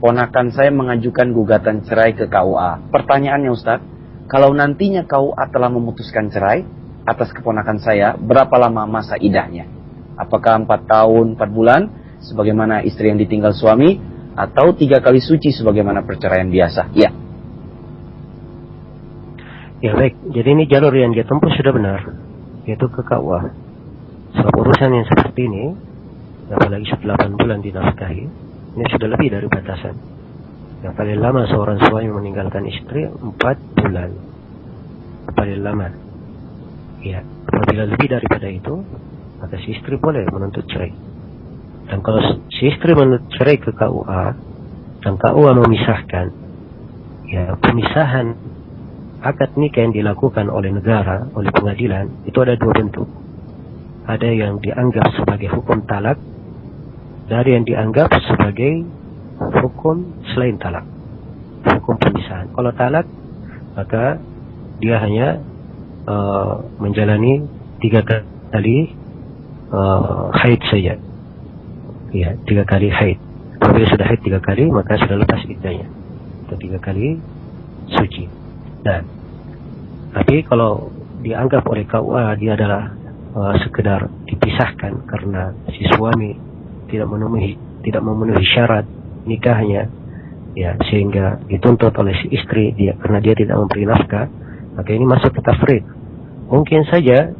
ponakan saya mengajukan gugatan cerai ke KUA. Pertanyaannya Ustadz, kalau nantinya KUA telah memutuskan cerai atas keponakan saya, berapa lama masa idahnya? Apakah 4 tahun, 4 bulan, sebagaimana istri yang ditinggal suami, atau tiga kali suci sebagaimana perceraian biasa. Ya. Ya baik, jadi ini jalur yang dia tempuh sudah benar, yaitu ke KUA. Sebab urusan yang seperti ini, apalagi sudah 8 bulan dinafkahi, ini sudah lebih dari batasan. Yang paling lama seorang suami meninggalkan istri 4 bulan. Paling lama. Ya, apabila lebih daripada itu, maka si istri boleh menuntut cerai. Dan kalau si istri mencerai ke KUA dan KUA memisahkan, ya pemisahan akad nikah yang dilakukan oleh negara, oleh pengadilan, itu ada dua bentuk. Ada yang dianggap sebagai hukum talak, dari yang dianggap sebagai hukum selain talak. Hukum pemisahan. Kalau talak, maka dia hanya uh, menjalani tiga kali haid saja ya tiga kali haid. Apabila sudah haid tiga kali maka sudah lepas iddahnya atau tiga kali suci. Nah tapi kalau dianggap oleh KUA dia adalah uh, sekedar dipisahkan karena si suami tidak memenuhi tidak memenuhi syarat nikahnya ya sehingga dituntut oleh si istri dia karena dia tidak memberi nafkah maka ini masuk ke tafrid. Mungkin saja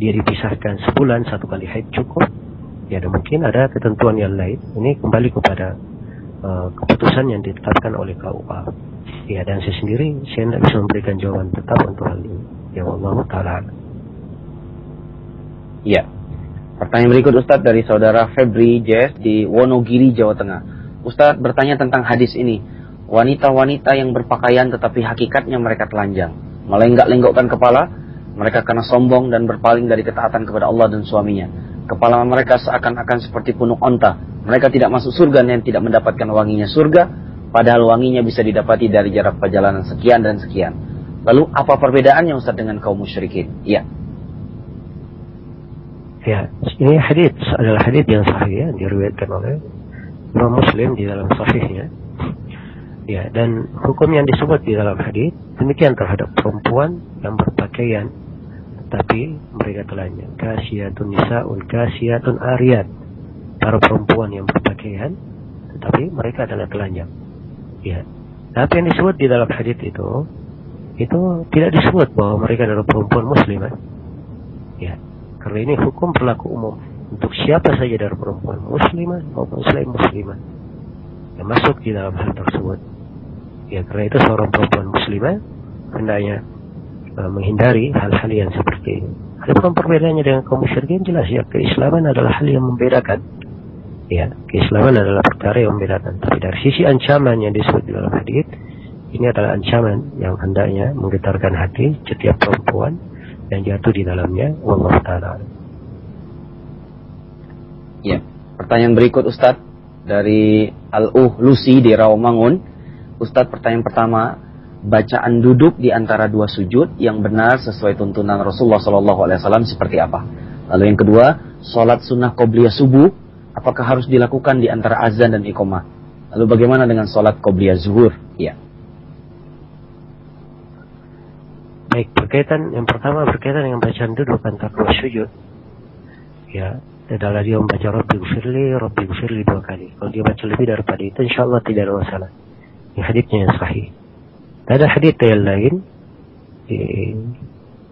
dia dipisahkan sebulan satu kali haid cukup. Ya dan mungkin ada ketentuan yang lain. Ini kembali kepada uh, keputusan yang ditetapkan oleh KUA ya dan saya sendiri saya tidak bisa memberikan jawaban tetap untuk hal ini. Ya Allah taala ya. Pertanyaan berikut Ustadz dari saudara Febri Jess di Wonogiri Jawa Tengah. Ustadz bertanya tentang hadis ini. Wanita-wanita yang berpakaian tetapi hakikatnya mereka telanjang. Melenggak-lenggokkan kepala mereka karena sombong dan berpaling dari ketaatan kepada Allah dan suaminya Kepala mereka seakan-akan seperti punuk onta. Mereka tidak masuk surga dan tidak mendapatkan wanginya surga, padahal wanginya bisa didapati dari jarak perjalanan sekian dan sekian. Lalu apa perbedaannya Ustaz dengan kaum musyrikin? Iya. Ya, ini hadis adalah hadis yang sahih ya, diriwayatkan oleh Imam Muslim di dalam sahihnya. Ya, dan hukum yang disebut di dalam hadis demikian terhadap perempuan yang berpakaian tapi mereka telanjang. Kasiyatun nisa'un kasiyatun ariyat. Para perempuan yang berpakaian tetapi mereka adalah telanjang. Ya. Tapi yang disebut di dalam hadis itu itu tidak disebut bahwa mereka adalah perempuan muslimah. Ya. Karena ini hukum berlaku umum untuk siapa saja dari perempuan muslimah maupun selain muslimah yang masuk di dalam hal tersebut. Ya karena itu seorang perempuan muslimah hendaknya menghindari hal-hal yang seperti ini. Adapun perbedaannya dengan kaum musyrikin jelas ya keislaman adalah hal yang membedakan. Ya, keislaman adalah perkara yang membedakan. Tapi dari sisi ancaman yang disebut di dalam hadis, ini adalah ancaman yang hendaknya menggetarkan hati setiap perempuan yang jatuh di dalamnya Allah taala. Ya, pertanyaan berikut Ustadz dari Al-Uh Lucy di Rawamangun. Ustadz pertanyaan pertama, bacaan duduk di antara dua sujud yang benar sesuai tuntunan Rasulullah SAW seperti apa? Lalu yang kedua, sholat sunnah qobliyah subuh, apakah harus dilakukan di antara azan dan iqomah? Lalu bagaimana dengan sholat qobliyah zuhur? Ya. Baik, berkaitan yang pertama berkaitan dengan bacaan duduk antara dua sujud. Ya, adalah dia membaca Rabbi Gufirli, Rabbi Gufirli dua kali. Kalau dia baca lebih daripada itu, insya Allah tidak ada masalah. Ini hadisnya yang sahih. Ada hadis yang lain,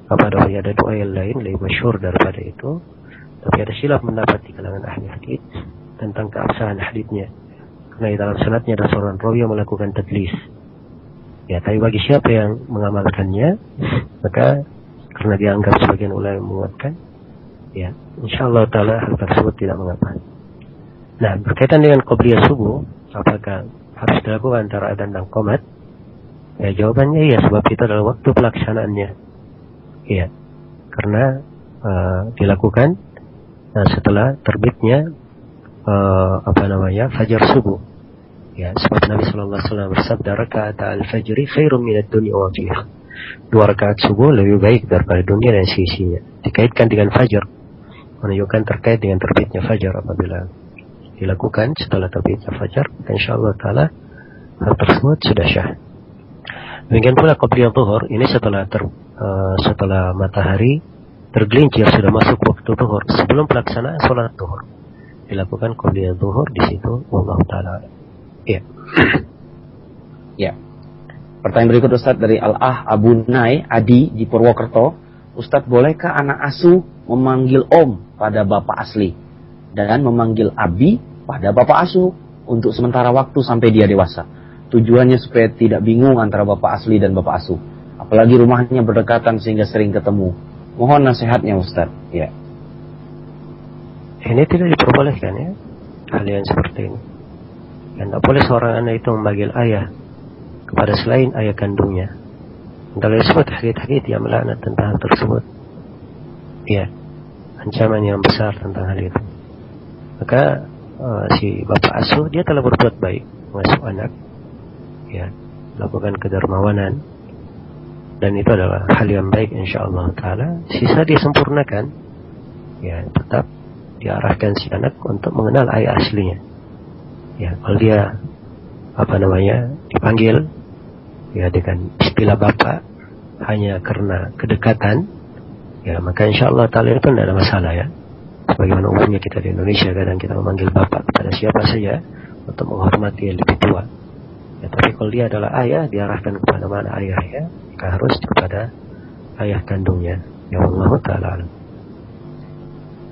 apa namanya, ada doa yang lain, lebih masyur daripada itu. Tapi ada silap pendapat di kalangan ahli hadis tentang keabsahan hadisnya. Karena di dalam sanatnya ada seorang rawi yang melakukan tadlis Ya, tapi bagi siapa yang mengamalkannya, maka karena dianggap sebagian ulama menguatkan, ya, insya Allah taala hal tersebut tidak mengapa. Nah, berkaitan dengan qobliyah subuh, apakah harus dilakukan antara adzan dan qomat? Ya, jawabannya iya, sebab itu adalah waktu pelaksanaannya. Iya, karena uh, dilakukan uh, setelah terbitnya uh, apa namanya fajar subuh. Ya, sebab Nabi Shallallahu Alaihi Wasallam bersabda, rakaat al-fajri khairum minat dunia wa fiha. Dua rakaat subuh lebih baik daripada dunia dan sisinya. Dikaitkan dengan fajar, menunjukkan terkait dengan terbitnya fajar apabila dilakukan setelah terbitnya fajar, insya Allah Taala hal tersebut sudah syah. Demikian pula qabliyah zuhur ini setelah ter, uh, setelah matahari tergelincir sudah masuk waktu zuhur sebelum pelaksanaan sholat zuhur dilakukan qabliyah zuhur di situ Allah taala Ya. ya. Pertanyaan berikut Ustadz dari Al-Ah Abu Nai Adi di Purwokerto. Ustadz bolehkah anak asuh memanggil om pada bapak asli dan memanggil abi pada bapak asuh untuk sementara waktu sampai dia dewasa? Tujuannya supaya tidak bingung antara bapak asli dan bapak asuh. Apalagi rumahnya berdekatan sehingga sering ketemu. Mohon nasihatnya Ustadz. Ya. Ini tidak diperbolehkan ya. Hal yang seperti ini. Dan tak boleh seorang anak itu memanggil ayah kepada selain ayah kandungnya. Dalam disebut hadith-hadith yang melaknat tentang hal tersebut. Ya, ancaman yang besar tentang hal itu. Maka uh, si bapak asuh dia telah berbuat baik mengasuh anak. Ya, lakukan kedermawanan dan itu adalah hal yang baik insyaallah taala. Sisa dia sempurnakan. Ya, tetap diarahkan si anak untuk mengenal ayah aslinya ya kalau dia apa namanya dipanggil ya dengan istilah bapak hanya karena kedekatan ya maka insya Allah taala itu tidak ada masalah ya sebagaimana umumnya kita di Indonesia kadang kita memanggil bapak kepada siapa saja untuk menghormati yang lebih tua ya tapi kalau dia adalah ayah diarahkan kepada mana ayahnya maka harus kepada ayah kandungnya ya Allah taala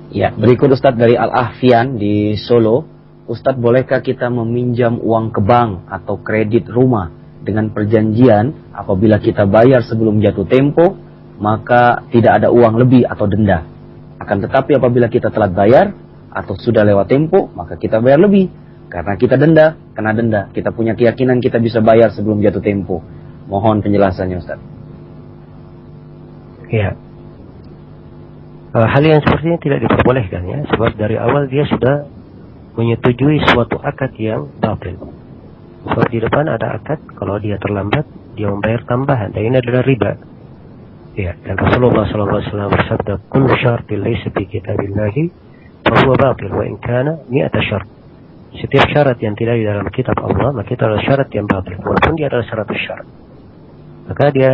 Ya, berikut Ustadz dari Al-Ahfian di Solo. Ustadz bolehkah kita meminjam uang ke bank atau kredit rumah dengan perjanjian apabila kita bayar sebelum jatuh tempo maka tidak ada uang lebih atau denda. Akan tetapi apabila kita telat bayar atau sudah lewat tempo maka kita bayar lebih karena kita denda, kena denda. Kita punya keyakinan kita bisa bayar sebelum jatuh tempo. Mohon penjelasannya Ustaz. Ya. Hal yang seperti ini tidak diperbolehkan ya, sebab dari awal dia sudah menyetujui suatu akad yang batil. Sebab di depan ada akad, kalau dia terlambat, dia membayar tambahan. Dan ini adalah riba. Ya, dan Rasulullah SAW bersabda, "Kullu syartin laysa fi kitabillahi fa huwa batil wa in kana mi'ata syart." Setiap syarat yang tidak di dalam kitab Allah, maka itu adalah syarat yang batil, walaupun dia adalah syarat syarat. Maka dia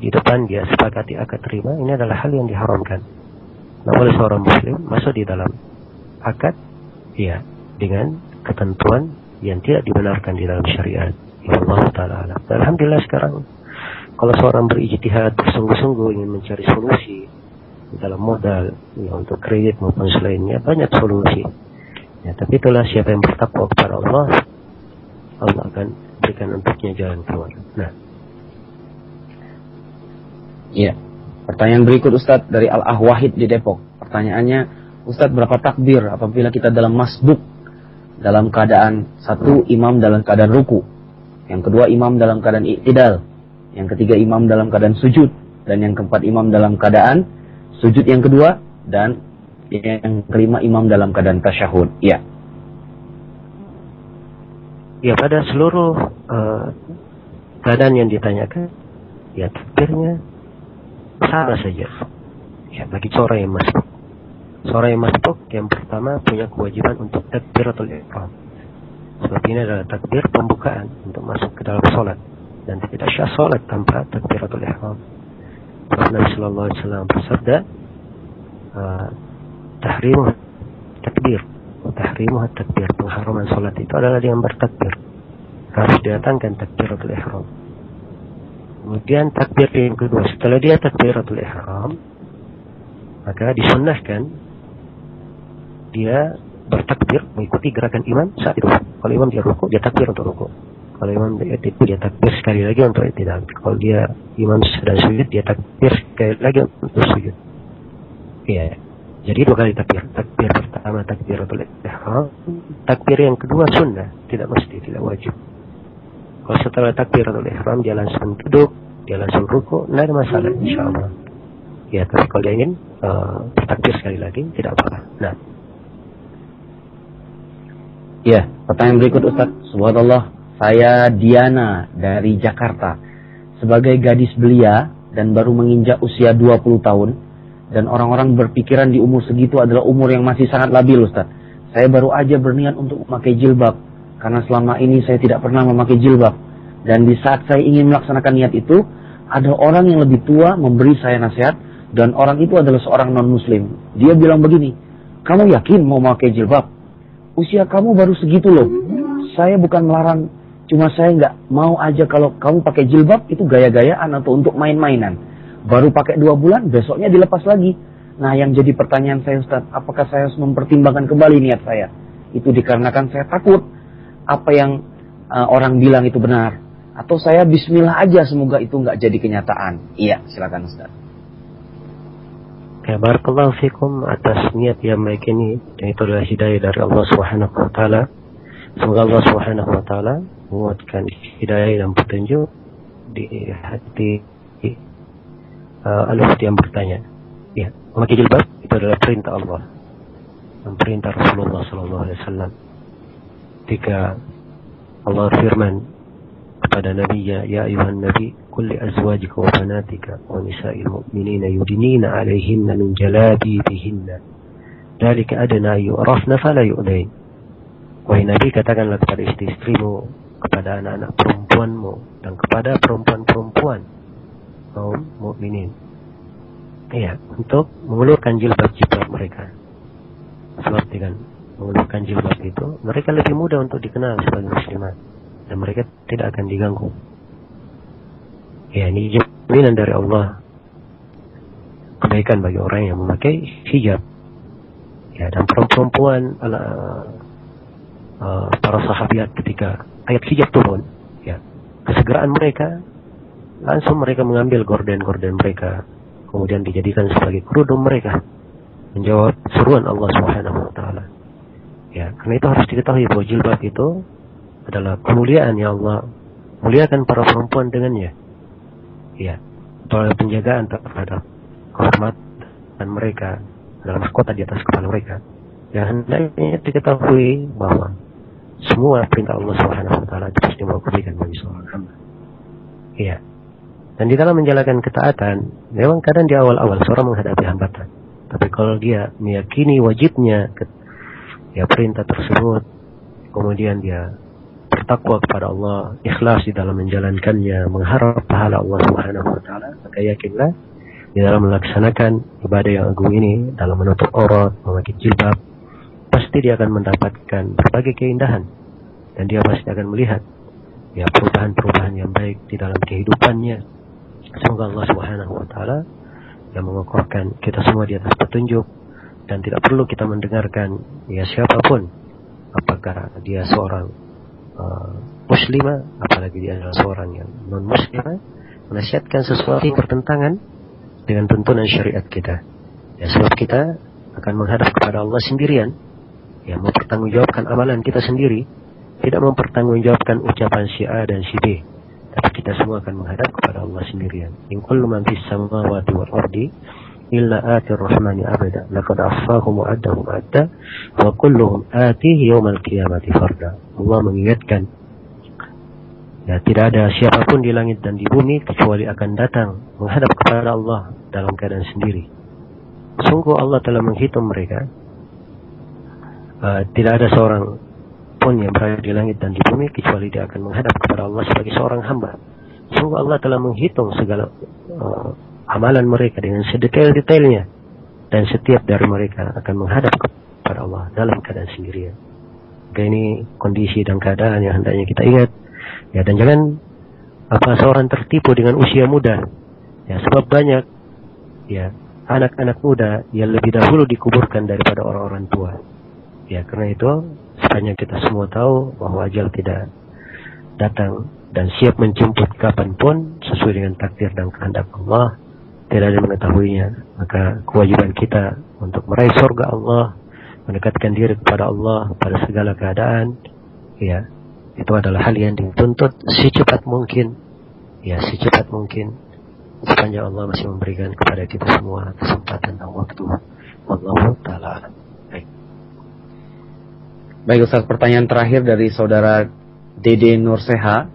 di depan dia sepakati akad terima, ini adalah hal yang diharamkan. Nah, oleh seorang muslim masuk di dalam akad, ya, dengan ketentuan yang tidak dibenarkan di dalam syariat. Ya Allah Ta'ala. Alhamdulillah sekarang kalau seorang berijtihad bersungguh-sungguh ingin mencari solusi dalam modal ya, untuk kredit maupun selainnya banyak solusi. Ya, tapi itulah siapa yang bertakwa kepada Allah, Allah akan berikan untuknya jalan keluar. Nah. Ya. Pertanyaan berikut Ustadz dari Al-Ahwahid di Depok. Pertanyaannya, Ustadz berapa takbir apabila kita dalam masbuk dalam keadaan satu imam dalam keadaan ruku, yang kedua imam dalam keadaan iktidal, yang ketiga imam dalam keadaan sujud dan yang keempat imam dalam keadaan sujud yang kedua dan yang kelima imam dalam keadaan tasyahud. Ya. Ya pada seluruh uh, keadaan yang ditanyakan, ya takbirnya sama saja. Ya bagi seorang yang masuk. Seorang yang masuk yang pertama punya kewajiban untuk takbiratul ihram. Sebab ini adalah takbir pembukaan untuk masuk ke dalam sholat dan tidak syah salat tanpa takbiratul ihram. Nabi sallallahu alaihi wasallam bersabda, uh, tahrimu takbir, tahrimu takbir, pengharaman salat itu adalah dengan bertakbir. Harus didatangkan takbiratul ihram. Kemudian takbir yang kedua, setelah dia takbiratul ihram, maka disunnahkan dia bertakbir mengikuti gerakan imam saat itu. Kalau imam dia rukuk, dia takbir untuk rukuk. Kalau imam itu dia takbir sekali lagi untuk tidak. Kalau dia imam sedang sujud dia takbir sekali lagi untuk sujud. Iya. Jadi dua kali takbir. Takbir pertama takbir untuk ihram. Takbir yang kedua sunnah, tidak mesti, tidak wajib. Kalau setelah takbir untuk ihram dia langsung duduk, dia langsung ruku, tidak ada masalah insya Allah. Ya, tapi kalau dia ingin uh, takbir sekali lagi tidak apa-apa. Nah. Ya, pertanyaan berikut Ustaz. Subhanallah, saya Diana dari Jakarta. Sebagai gadis belia dan baru menginjak usia 20 tahun dan orang-orang berpikiran di umur segitu adalah umur yang masih sangat labil Ustaz. Saya baru aja berniat untuk memakai jilbab karena selama ini saya tidak pernah memakai jilbab. Dan di saat saya ingin melaksanakan niat itu, ada orang yang lebih tua memberi saya nasihat dan orang itu adalah seorang non-muslim. Dia bilang begini, kamu yakin mau memakai jilbab? Usia kamu baru segitu loh. Saya bukan melarang Cuma saya nggak mau aja kalau kamu pakai jilbab itu gaya-gayaan atau untuk main-mainan. Baru pakai dua bulan, besoknya dilepas lagi. Nah yang jadi pertanyaan saya Ustaz, apakah saya harus mempertimbangkan kembali niat saya? Itu dikarenakan saya takut apa yang uh, orang bilang itu benar. Atau saya bismillah aja semoga itu nggak jadi kenyataan. Iya, silakan Ustaz. Ya, barakallahu fikum atas niat yang baik ini. Dan itu adalah hidayah dari Allah Subhanahu wa taala. Semoga Allah Subhanahu wa taala menguatkan hidayah dan petunjuk di hati uh, al yang bertanya. Ya, memakai jilbab itu adalah perintah Allah dan perintah Rasulullah Sallallahu Alaihi Wasallam. Ketika Allah firman kepada Nabi ya, ya ayuhan Nabi, kulli azwajika wa banatika wa nisa'il mu'minina yudinina alaihinna min jalabibihinna. Dalika adana yu'rafna fala yu'dain. Wahai Nabi katakanlah kepada istri-istrimu kepada anak-anak perempuanmu dan kepada perempuan-perempuan kaum mukminin. Iya, untuk mengulurkan jilbab-jilbab mereka. Sebab dengan mengulurkan jilbab itu, mereka lebih mudah untuk dikenal sebagai muslimat dan mereka tidak akan diganggu. Ya, ini jaminan dari Allah kebaikan bagi orang yang memakai hijab. Ya, dan perempuan uh, uh, para sahabat ketika ayat hijab turun, ya, kesegeraan mereka langsung mereka mengambil gorden-gorden mereka, kemudian dijadikan sebagai kerudung mereka, menjawab seruan Allah Subhanahu Wa Taala. Ya, karena itu harus diketahui bahwa jilbab itu adalah kemuliaan yang Allah muliakan para perempuan dengannya. Ya, soal penjagaan terhadap kehormatan mereka dalam mahkota di atas kepala mereka. Yang hendaknya diketahui bahwa semua perintah Allah Subhanahu wa taala itu pasti kebaikan bagi seorang hamba. Iya. Dan di dalam menjalankan ketaatan, memang kadang di awal-awal seorang menghadapi hambatan. Tapi kalau dia meyakini wajibnya ya perintah tersebut, kemudian dia bertakwa kepada Allah, ikhlas di dalam menjalankannya, mengharap pahala Allah Subhanahu wa taala, maka yakinlah di dalam melaksanakan ibadah yang agung ini, dalam menutup aurat, memakai jilbab, pasti dia akan mendapatkan berbagai keindahan dan dia pasti akan melihat ya perubahan-perubahan yang baik di dalam kehidupannya. Semoga Allah Subhanahu wa taala yang mengokohkan kita semua di atas petunjuk dan tidak perlu kita mendengarkan ya siapa pun apakah dia seorang uh, muslimah apalagi dia adalah seorang yang non muslimah menasihatkan sesuatu pertentangan dengan tuntunan syariat kita. Ya sebab kita akan menghadap kepada Allah sendirian yang mempertanggungjawabkan amalan kita sendiri tidak mempertanggungjawabkan ucapan si A dan si B tapi kita semua akan menghadap kepada Allah sendirian. In kullu man fis samawati wal ardi illa atir rahmani abada. Laqad ahsahum wa addahum adda wa kulluhum atihi yawmal qiyamati farda. Allah mengingatkan ya tidak ada siapa pun di langit dan di bumi kecuali akan datang menghadap kepada Allah dalam keadaan sendiri. Sungguh Allah telah menghitung mereka. Uh, tidak ada seorang pun yang berada di langit dan di bumi kecuali dia akan menghadap kepada Allah sebagai seorang hamba sungguh Allah telah menghitung segala uh, amalan mereka dengan sedetail-detailnya dan setiap dari mereka akan menghadap kepada Allah dalam keadaan sendirian. Maka ini kondisi dan keadaan yang hendaknya kita ingat. Ya dan jangan apa seorang tertipu dengan usia muda. Ya sebab banyak ya anak-anak muda yang lebih dahulu dikuburkan daripada orang-orang tua. Ya karena itu sepanjang kita semua tahu bahwa ajal tidak datang dan siap menjemput kapan pun sesuai dengan takdir dan kehendak Allah tidak ada mengetahuinya. Maka kewajiban kita untuk meraih surga Allah, mendekatkan diri kepada Allah pada segala keadaan, ya, itu adalah hal yang dituntut secepat mungkin, ya, secepat mungkin. Sepanjang Allah masih memberikan kepada kita semua kesempatan dan waktu. Allah taala. Baik. Ustaz, pertanyaan terakhir dari saudara Dede Nurseha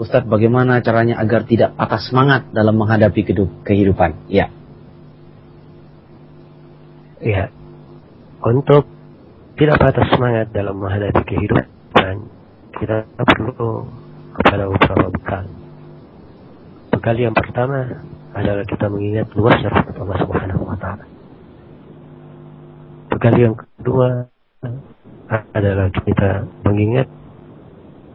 Ustadz bagaimana caranya agar tidak patah semangat dalam menghadapi kehidupan? Ya. Ya. Untuk tidak patah semangat dalam menghadapi kehidupan, kita perlu kepada beberapa bekal. Bekal yang pertama adalah kita mengingat luasnya rahmat Allah Subhanahu wa taala. Bekal yang kedua adalah kita mengingat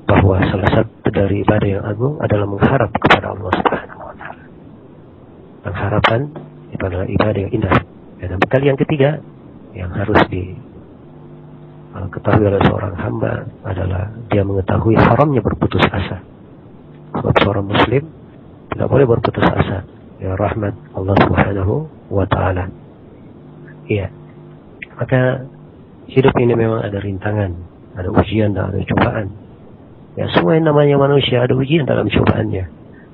bahwa salah satu dari ibadah yang agung adalah mengharap kepada Allah Subhanahu wa taala. Pengharapan itu adalah ibadah yang indah. Dan bekal yang ketiga yang harus di uh, ketahui oleh seorang hamba adalah dia mengetahui haramnya berputus asa. Sebab seorang muslim tidak boleh berputus asa ya rahmat Allah Subhanahu wa taala. Iya. Maka hidup ini memang ada rintangan, ada ujian dan ada cobaan. Ya, semua yang namanya manusia ada ujian dalam cobaannya.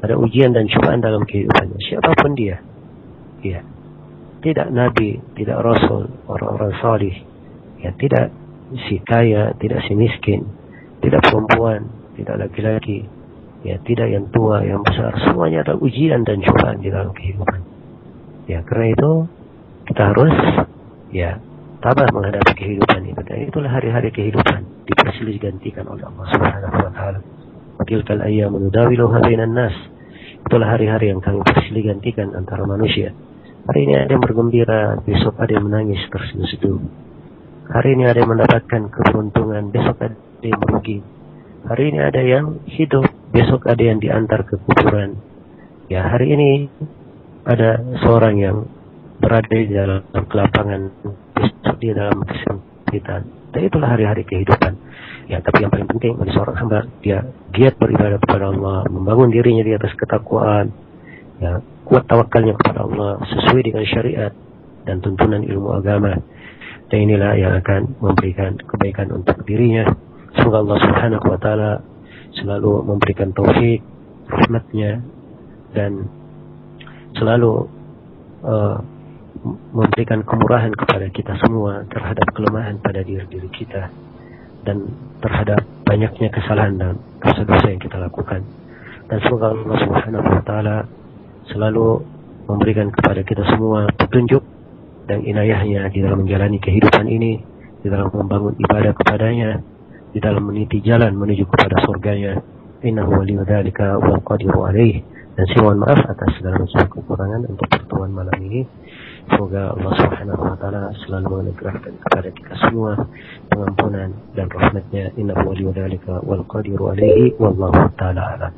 Ada ujian dan cobaan dalam kehidupannya. Siapa pun dia. Ya. Tidak nabi, tidak rasul, orang-orang salih. Ya, tidak si kaya, tidak si miskin, tidak perempuan, tidak laki-laki. Ya, tidak yang tua, yang besar. Semuanya ada ujian dan cobaan di dalam kehidupan. Ya, karena itu kita harus ya tabah menghadapi kehidupan ini. Dan itulah hari-hari kehidupan dipersilih gantikan oleh Allah Subhanahu wa taala. Wakilkal ayyam nudawiluha bainan nas. Itulah hari-hari yang kami persilih gantikan antara manusia. Hari ini ada yang bergembira, besok ada yang menangis terseduh-seduh. Hari ini ada yang mendapatkan keberuntungan, besok ada yang merugi. Hari ini ada yang hidup, besok ada yang diantar ke kuburan. Ya, hari ini ada seorang yang berada di dalam kelapangan di dalam kesempitan. Dan itulah hari-hari kehidupan. Ya, tapi yang paling penting bagi seorang hamba, dia giat beribadah kepada Allah, membangun dirinya di atas ketakwaan, ya, kuat tawakalnya kepada Allah sesuai dengan syariat dan tuntunan ilmu agama. Dan inilah yang akan memberikan kebaikan untuk dirinya. Semoga Allah Subhanahu wa taala selalu memberikan taufik, rahmatnya dan selalu uh, memberikan kemurahan kepada kita semua terhadap kelemahan pada diri-diri kita dan terhadap banyaknya kesalahan dan dosa-dosa yang kita lakukan. Dan semoga Allah Subhanahu wa taala selalu memberikan kepada kita semua petunjuk dan inayahnya di dalam menjalani kehidupan ini, di dalam membangun ibadah kepadanya, di dalam meniti jalan menuju kepada surganya. Innahu waliyu dzalika wal qadiru alaih. Dan saya mohon maaf atas segala macam kekurangan untuk pertemuan malam ini. Semoga Allah Subhanahu wa taala selalu menganugerahkan kepada kita semua pengampunan dan rahmatnya. Innahu waliyu dzalika wal qadiru alaihi wallahu taala alam.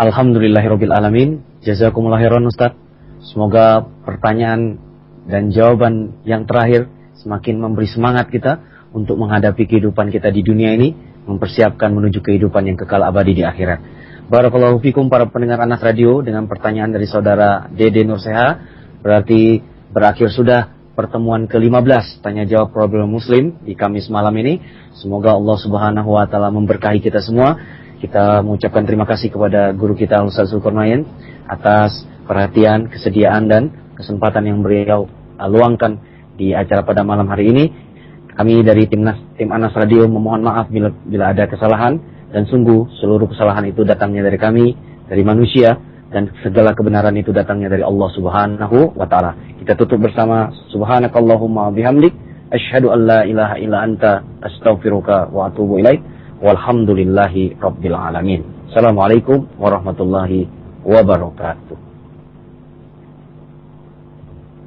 Alhamdulillahirabbil alamin. Jazakumullah khairan Ustaz. Semoga pertanyaan dan jawaban yang terakhir semakin memberi semangat kita untuk menghadapi kehidupan kita di dunia ini, mempersiapkan menuju kehidupan yang kekal abadi di akhirat. Barakallahu fikum para pendengar anak radio dengan pertanyaan dari saudara Dede Nurseha, berarti berakhir sudah pertemuan ke-15 tanya jawab problem muslim di Kamis malam ini. Semoga Allah Subhanahu wa taala memberkahi kita semua. Kita mengucapkan terima kasih kepada guru kita Ustaz Zulkarnain atas perhatian, kesediaan dan kesempatan yang beliau luangkan di acara pada malam hari ini. Kami dari timnas tim Anas Radio memohon maaf bila, bila ada kesalahan dan sungguh seluruh kesalahan itu datangnya dari kami, dari manusia dan segala kebenaran itu datangnya dari Allah Subhanahu wa taala. Kita tutup bersama subhanakallahumma bihamdik asyhadu an la ilaha illa anta astaghfiruka wa atubu ilaik walhamdulillahi rabbil alamin. Assalamualaikum warahmatullahi wabarakatuh.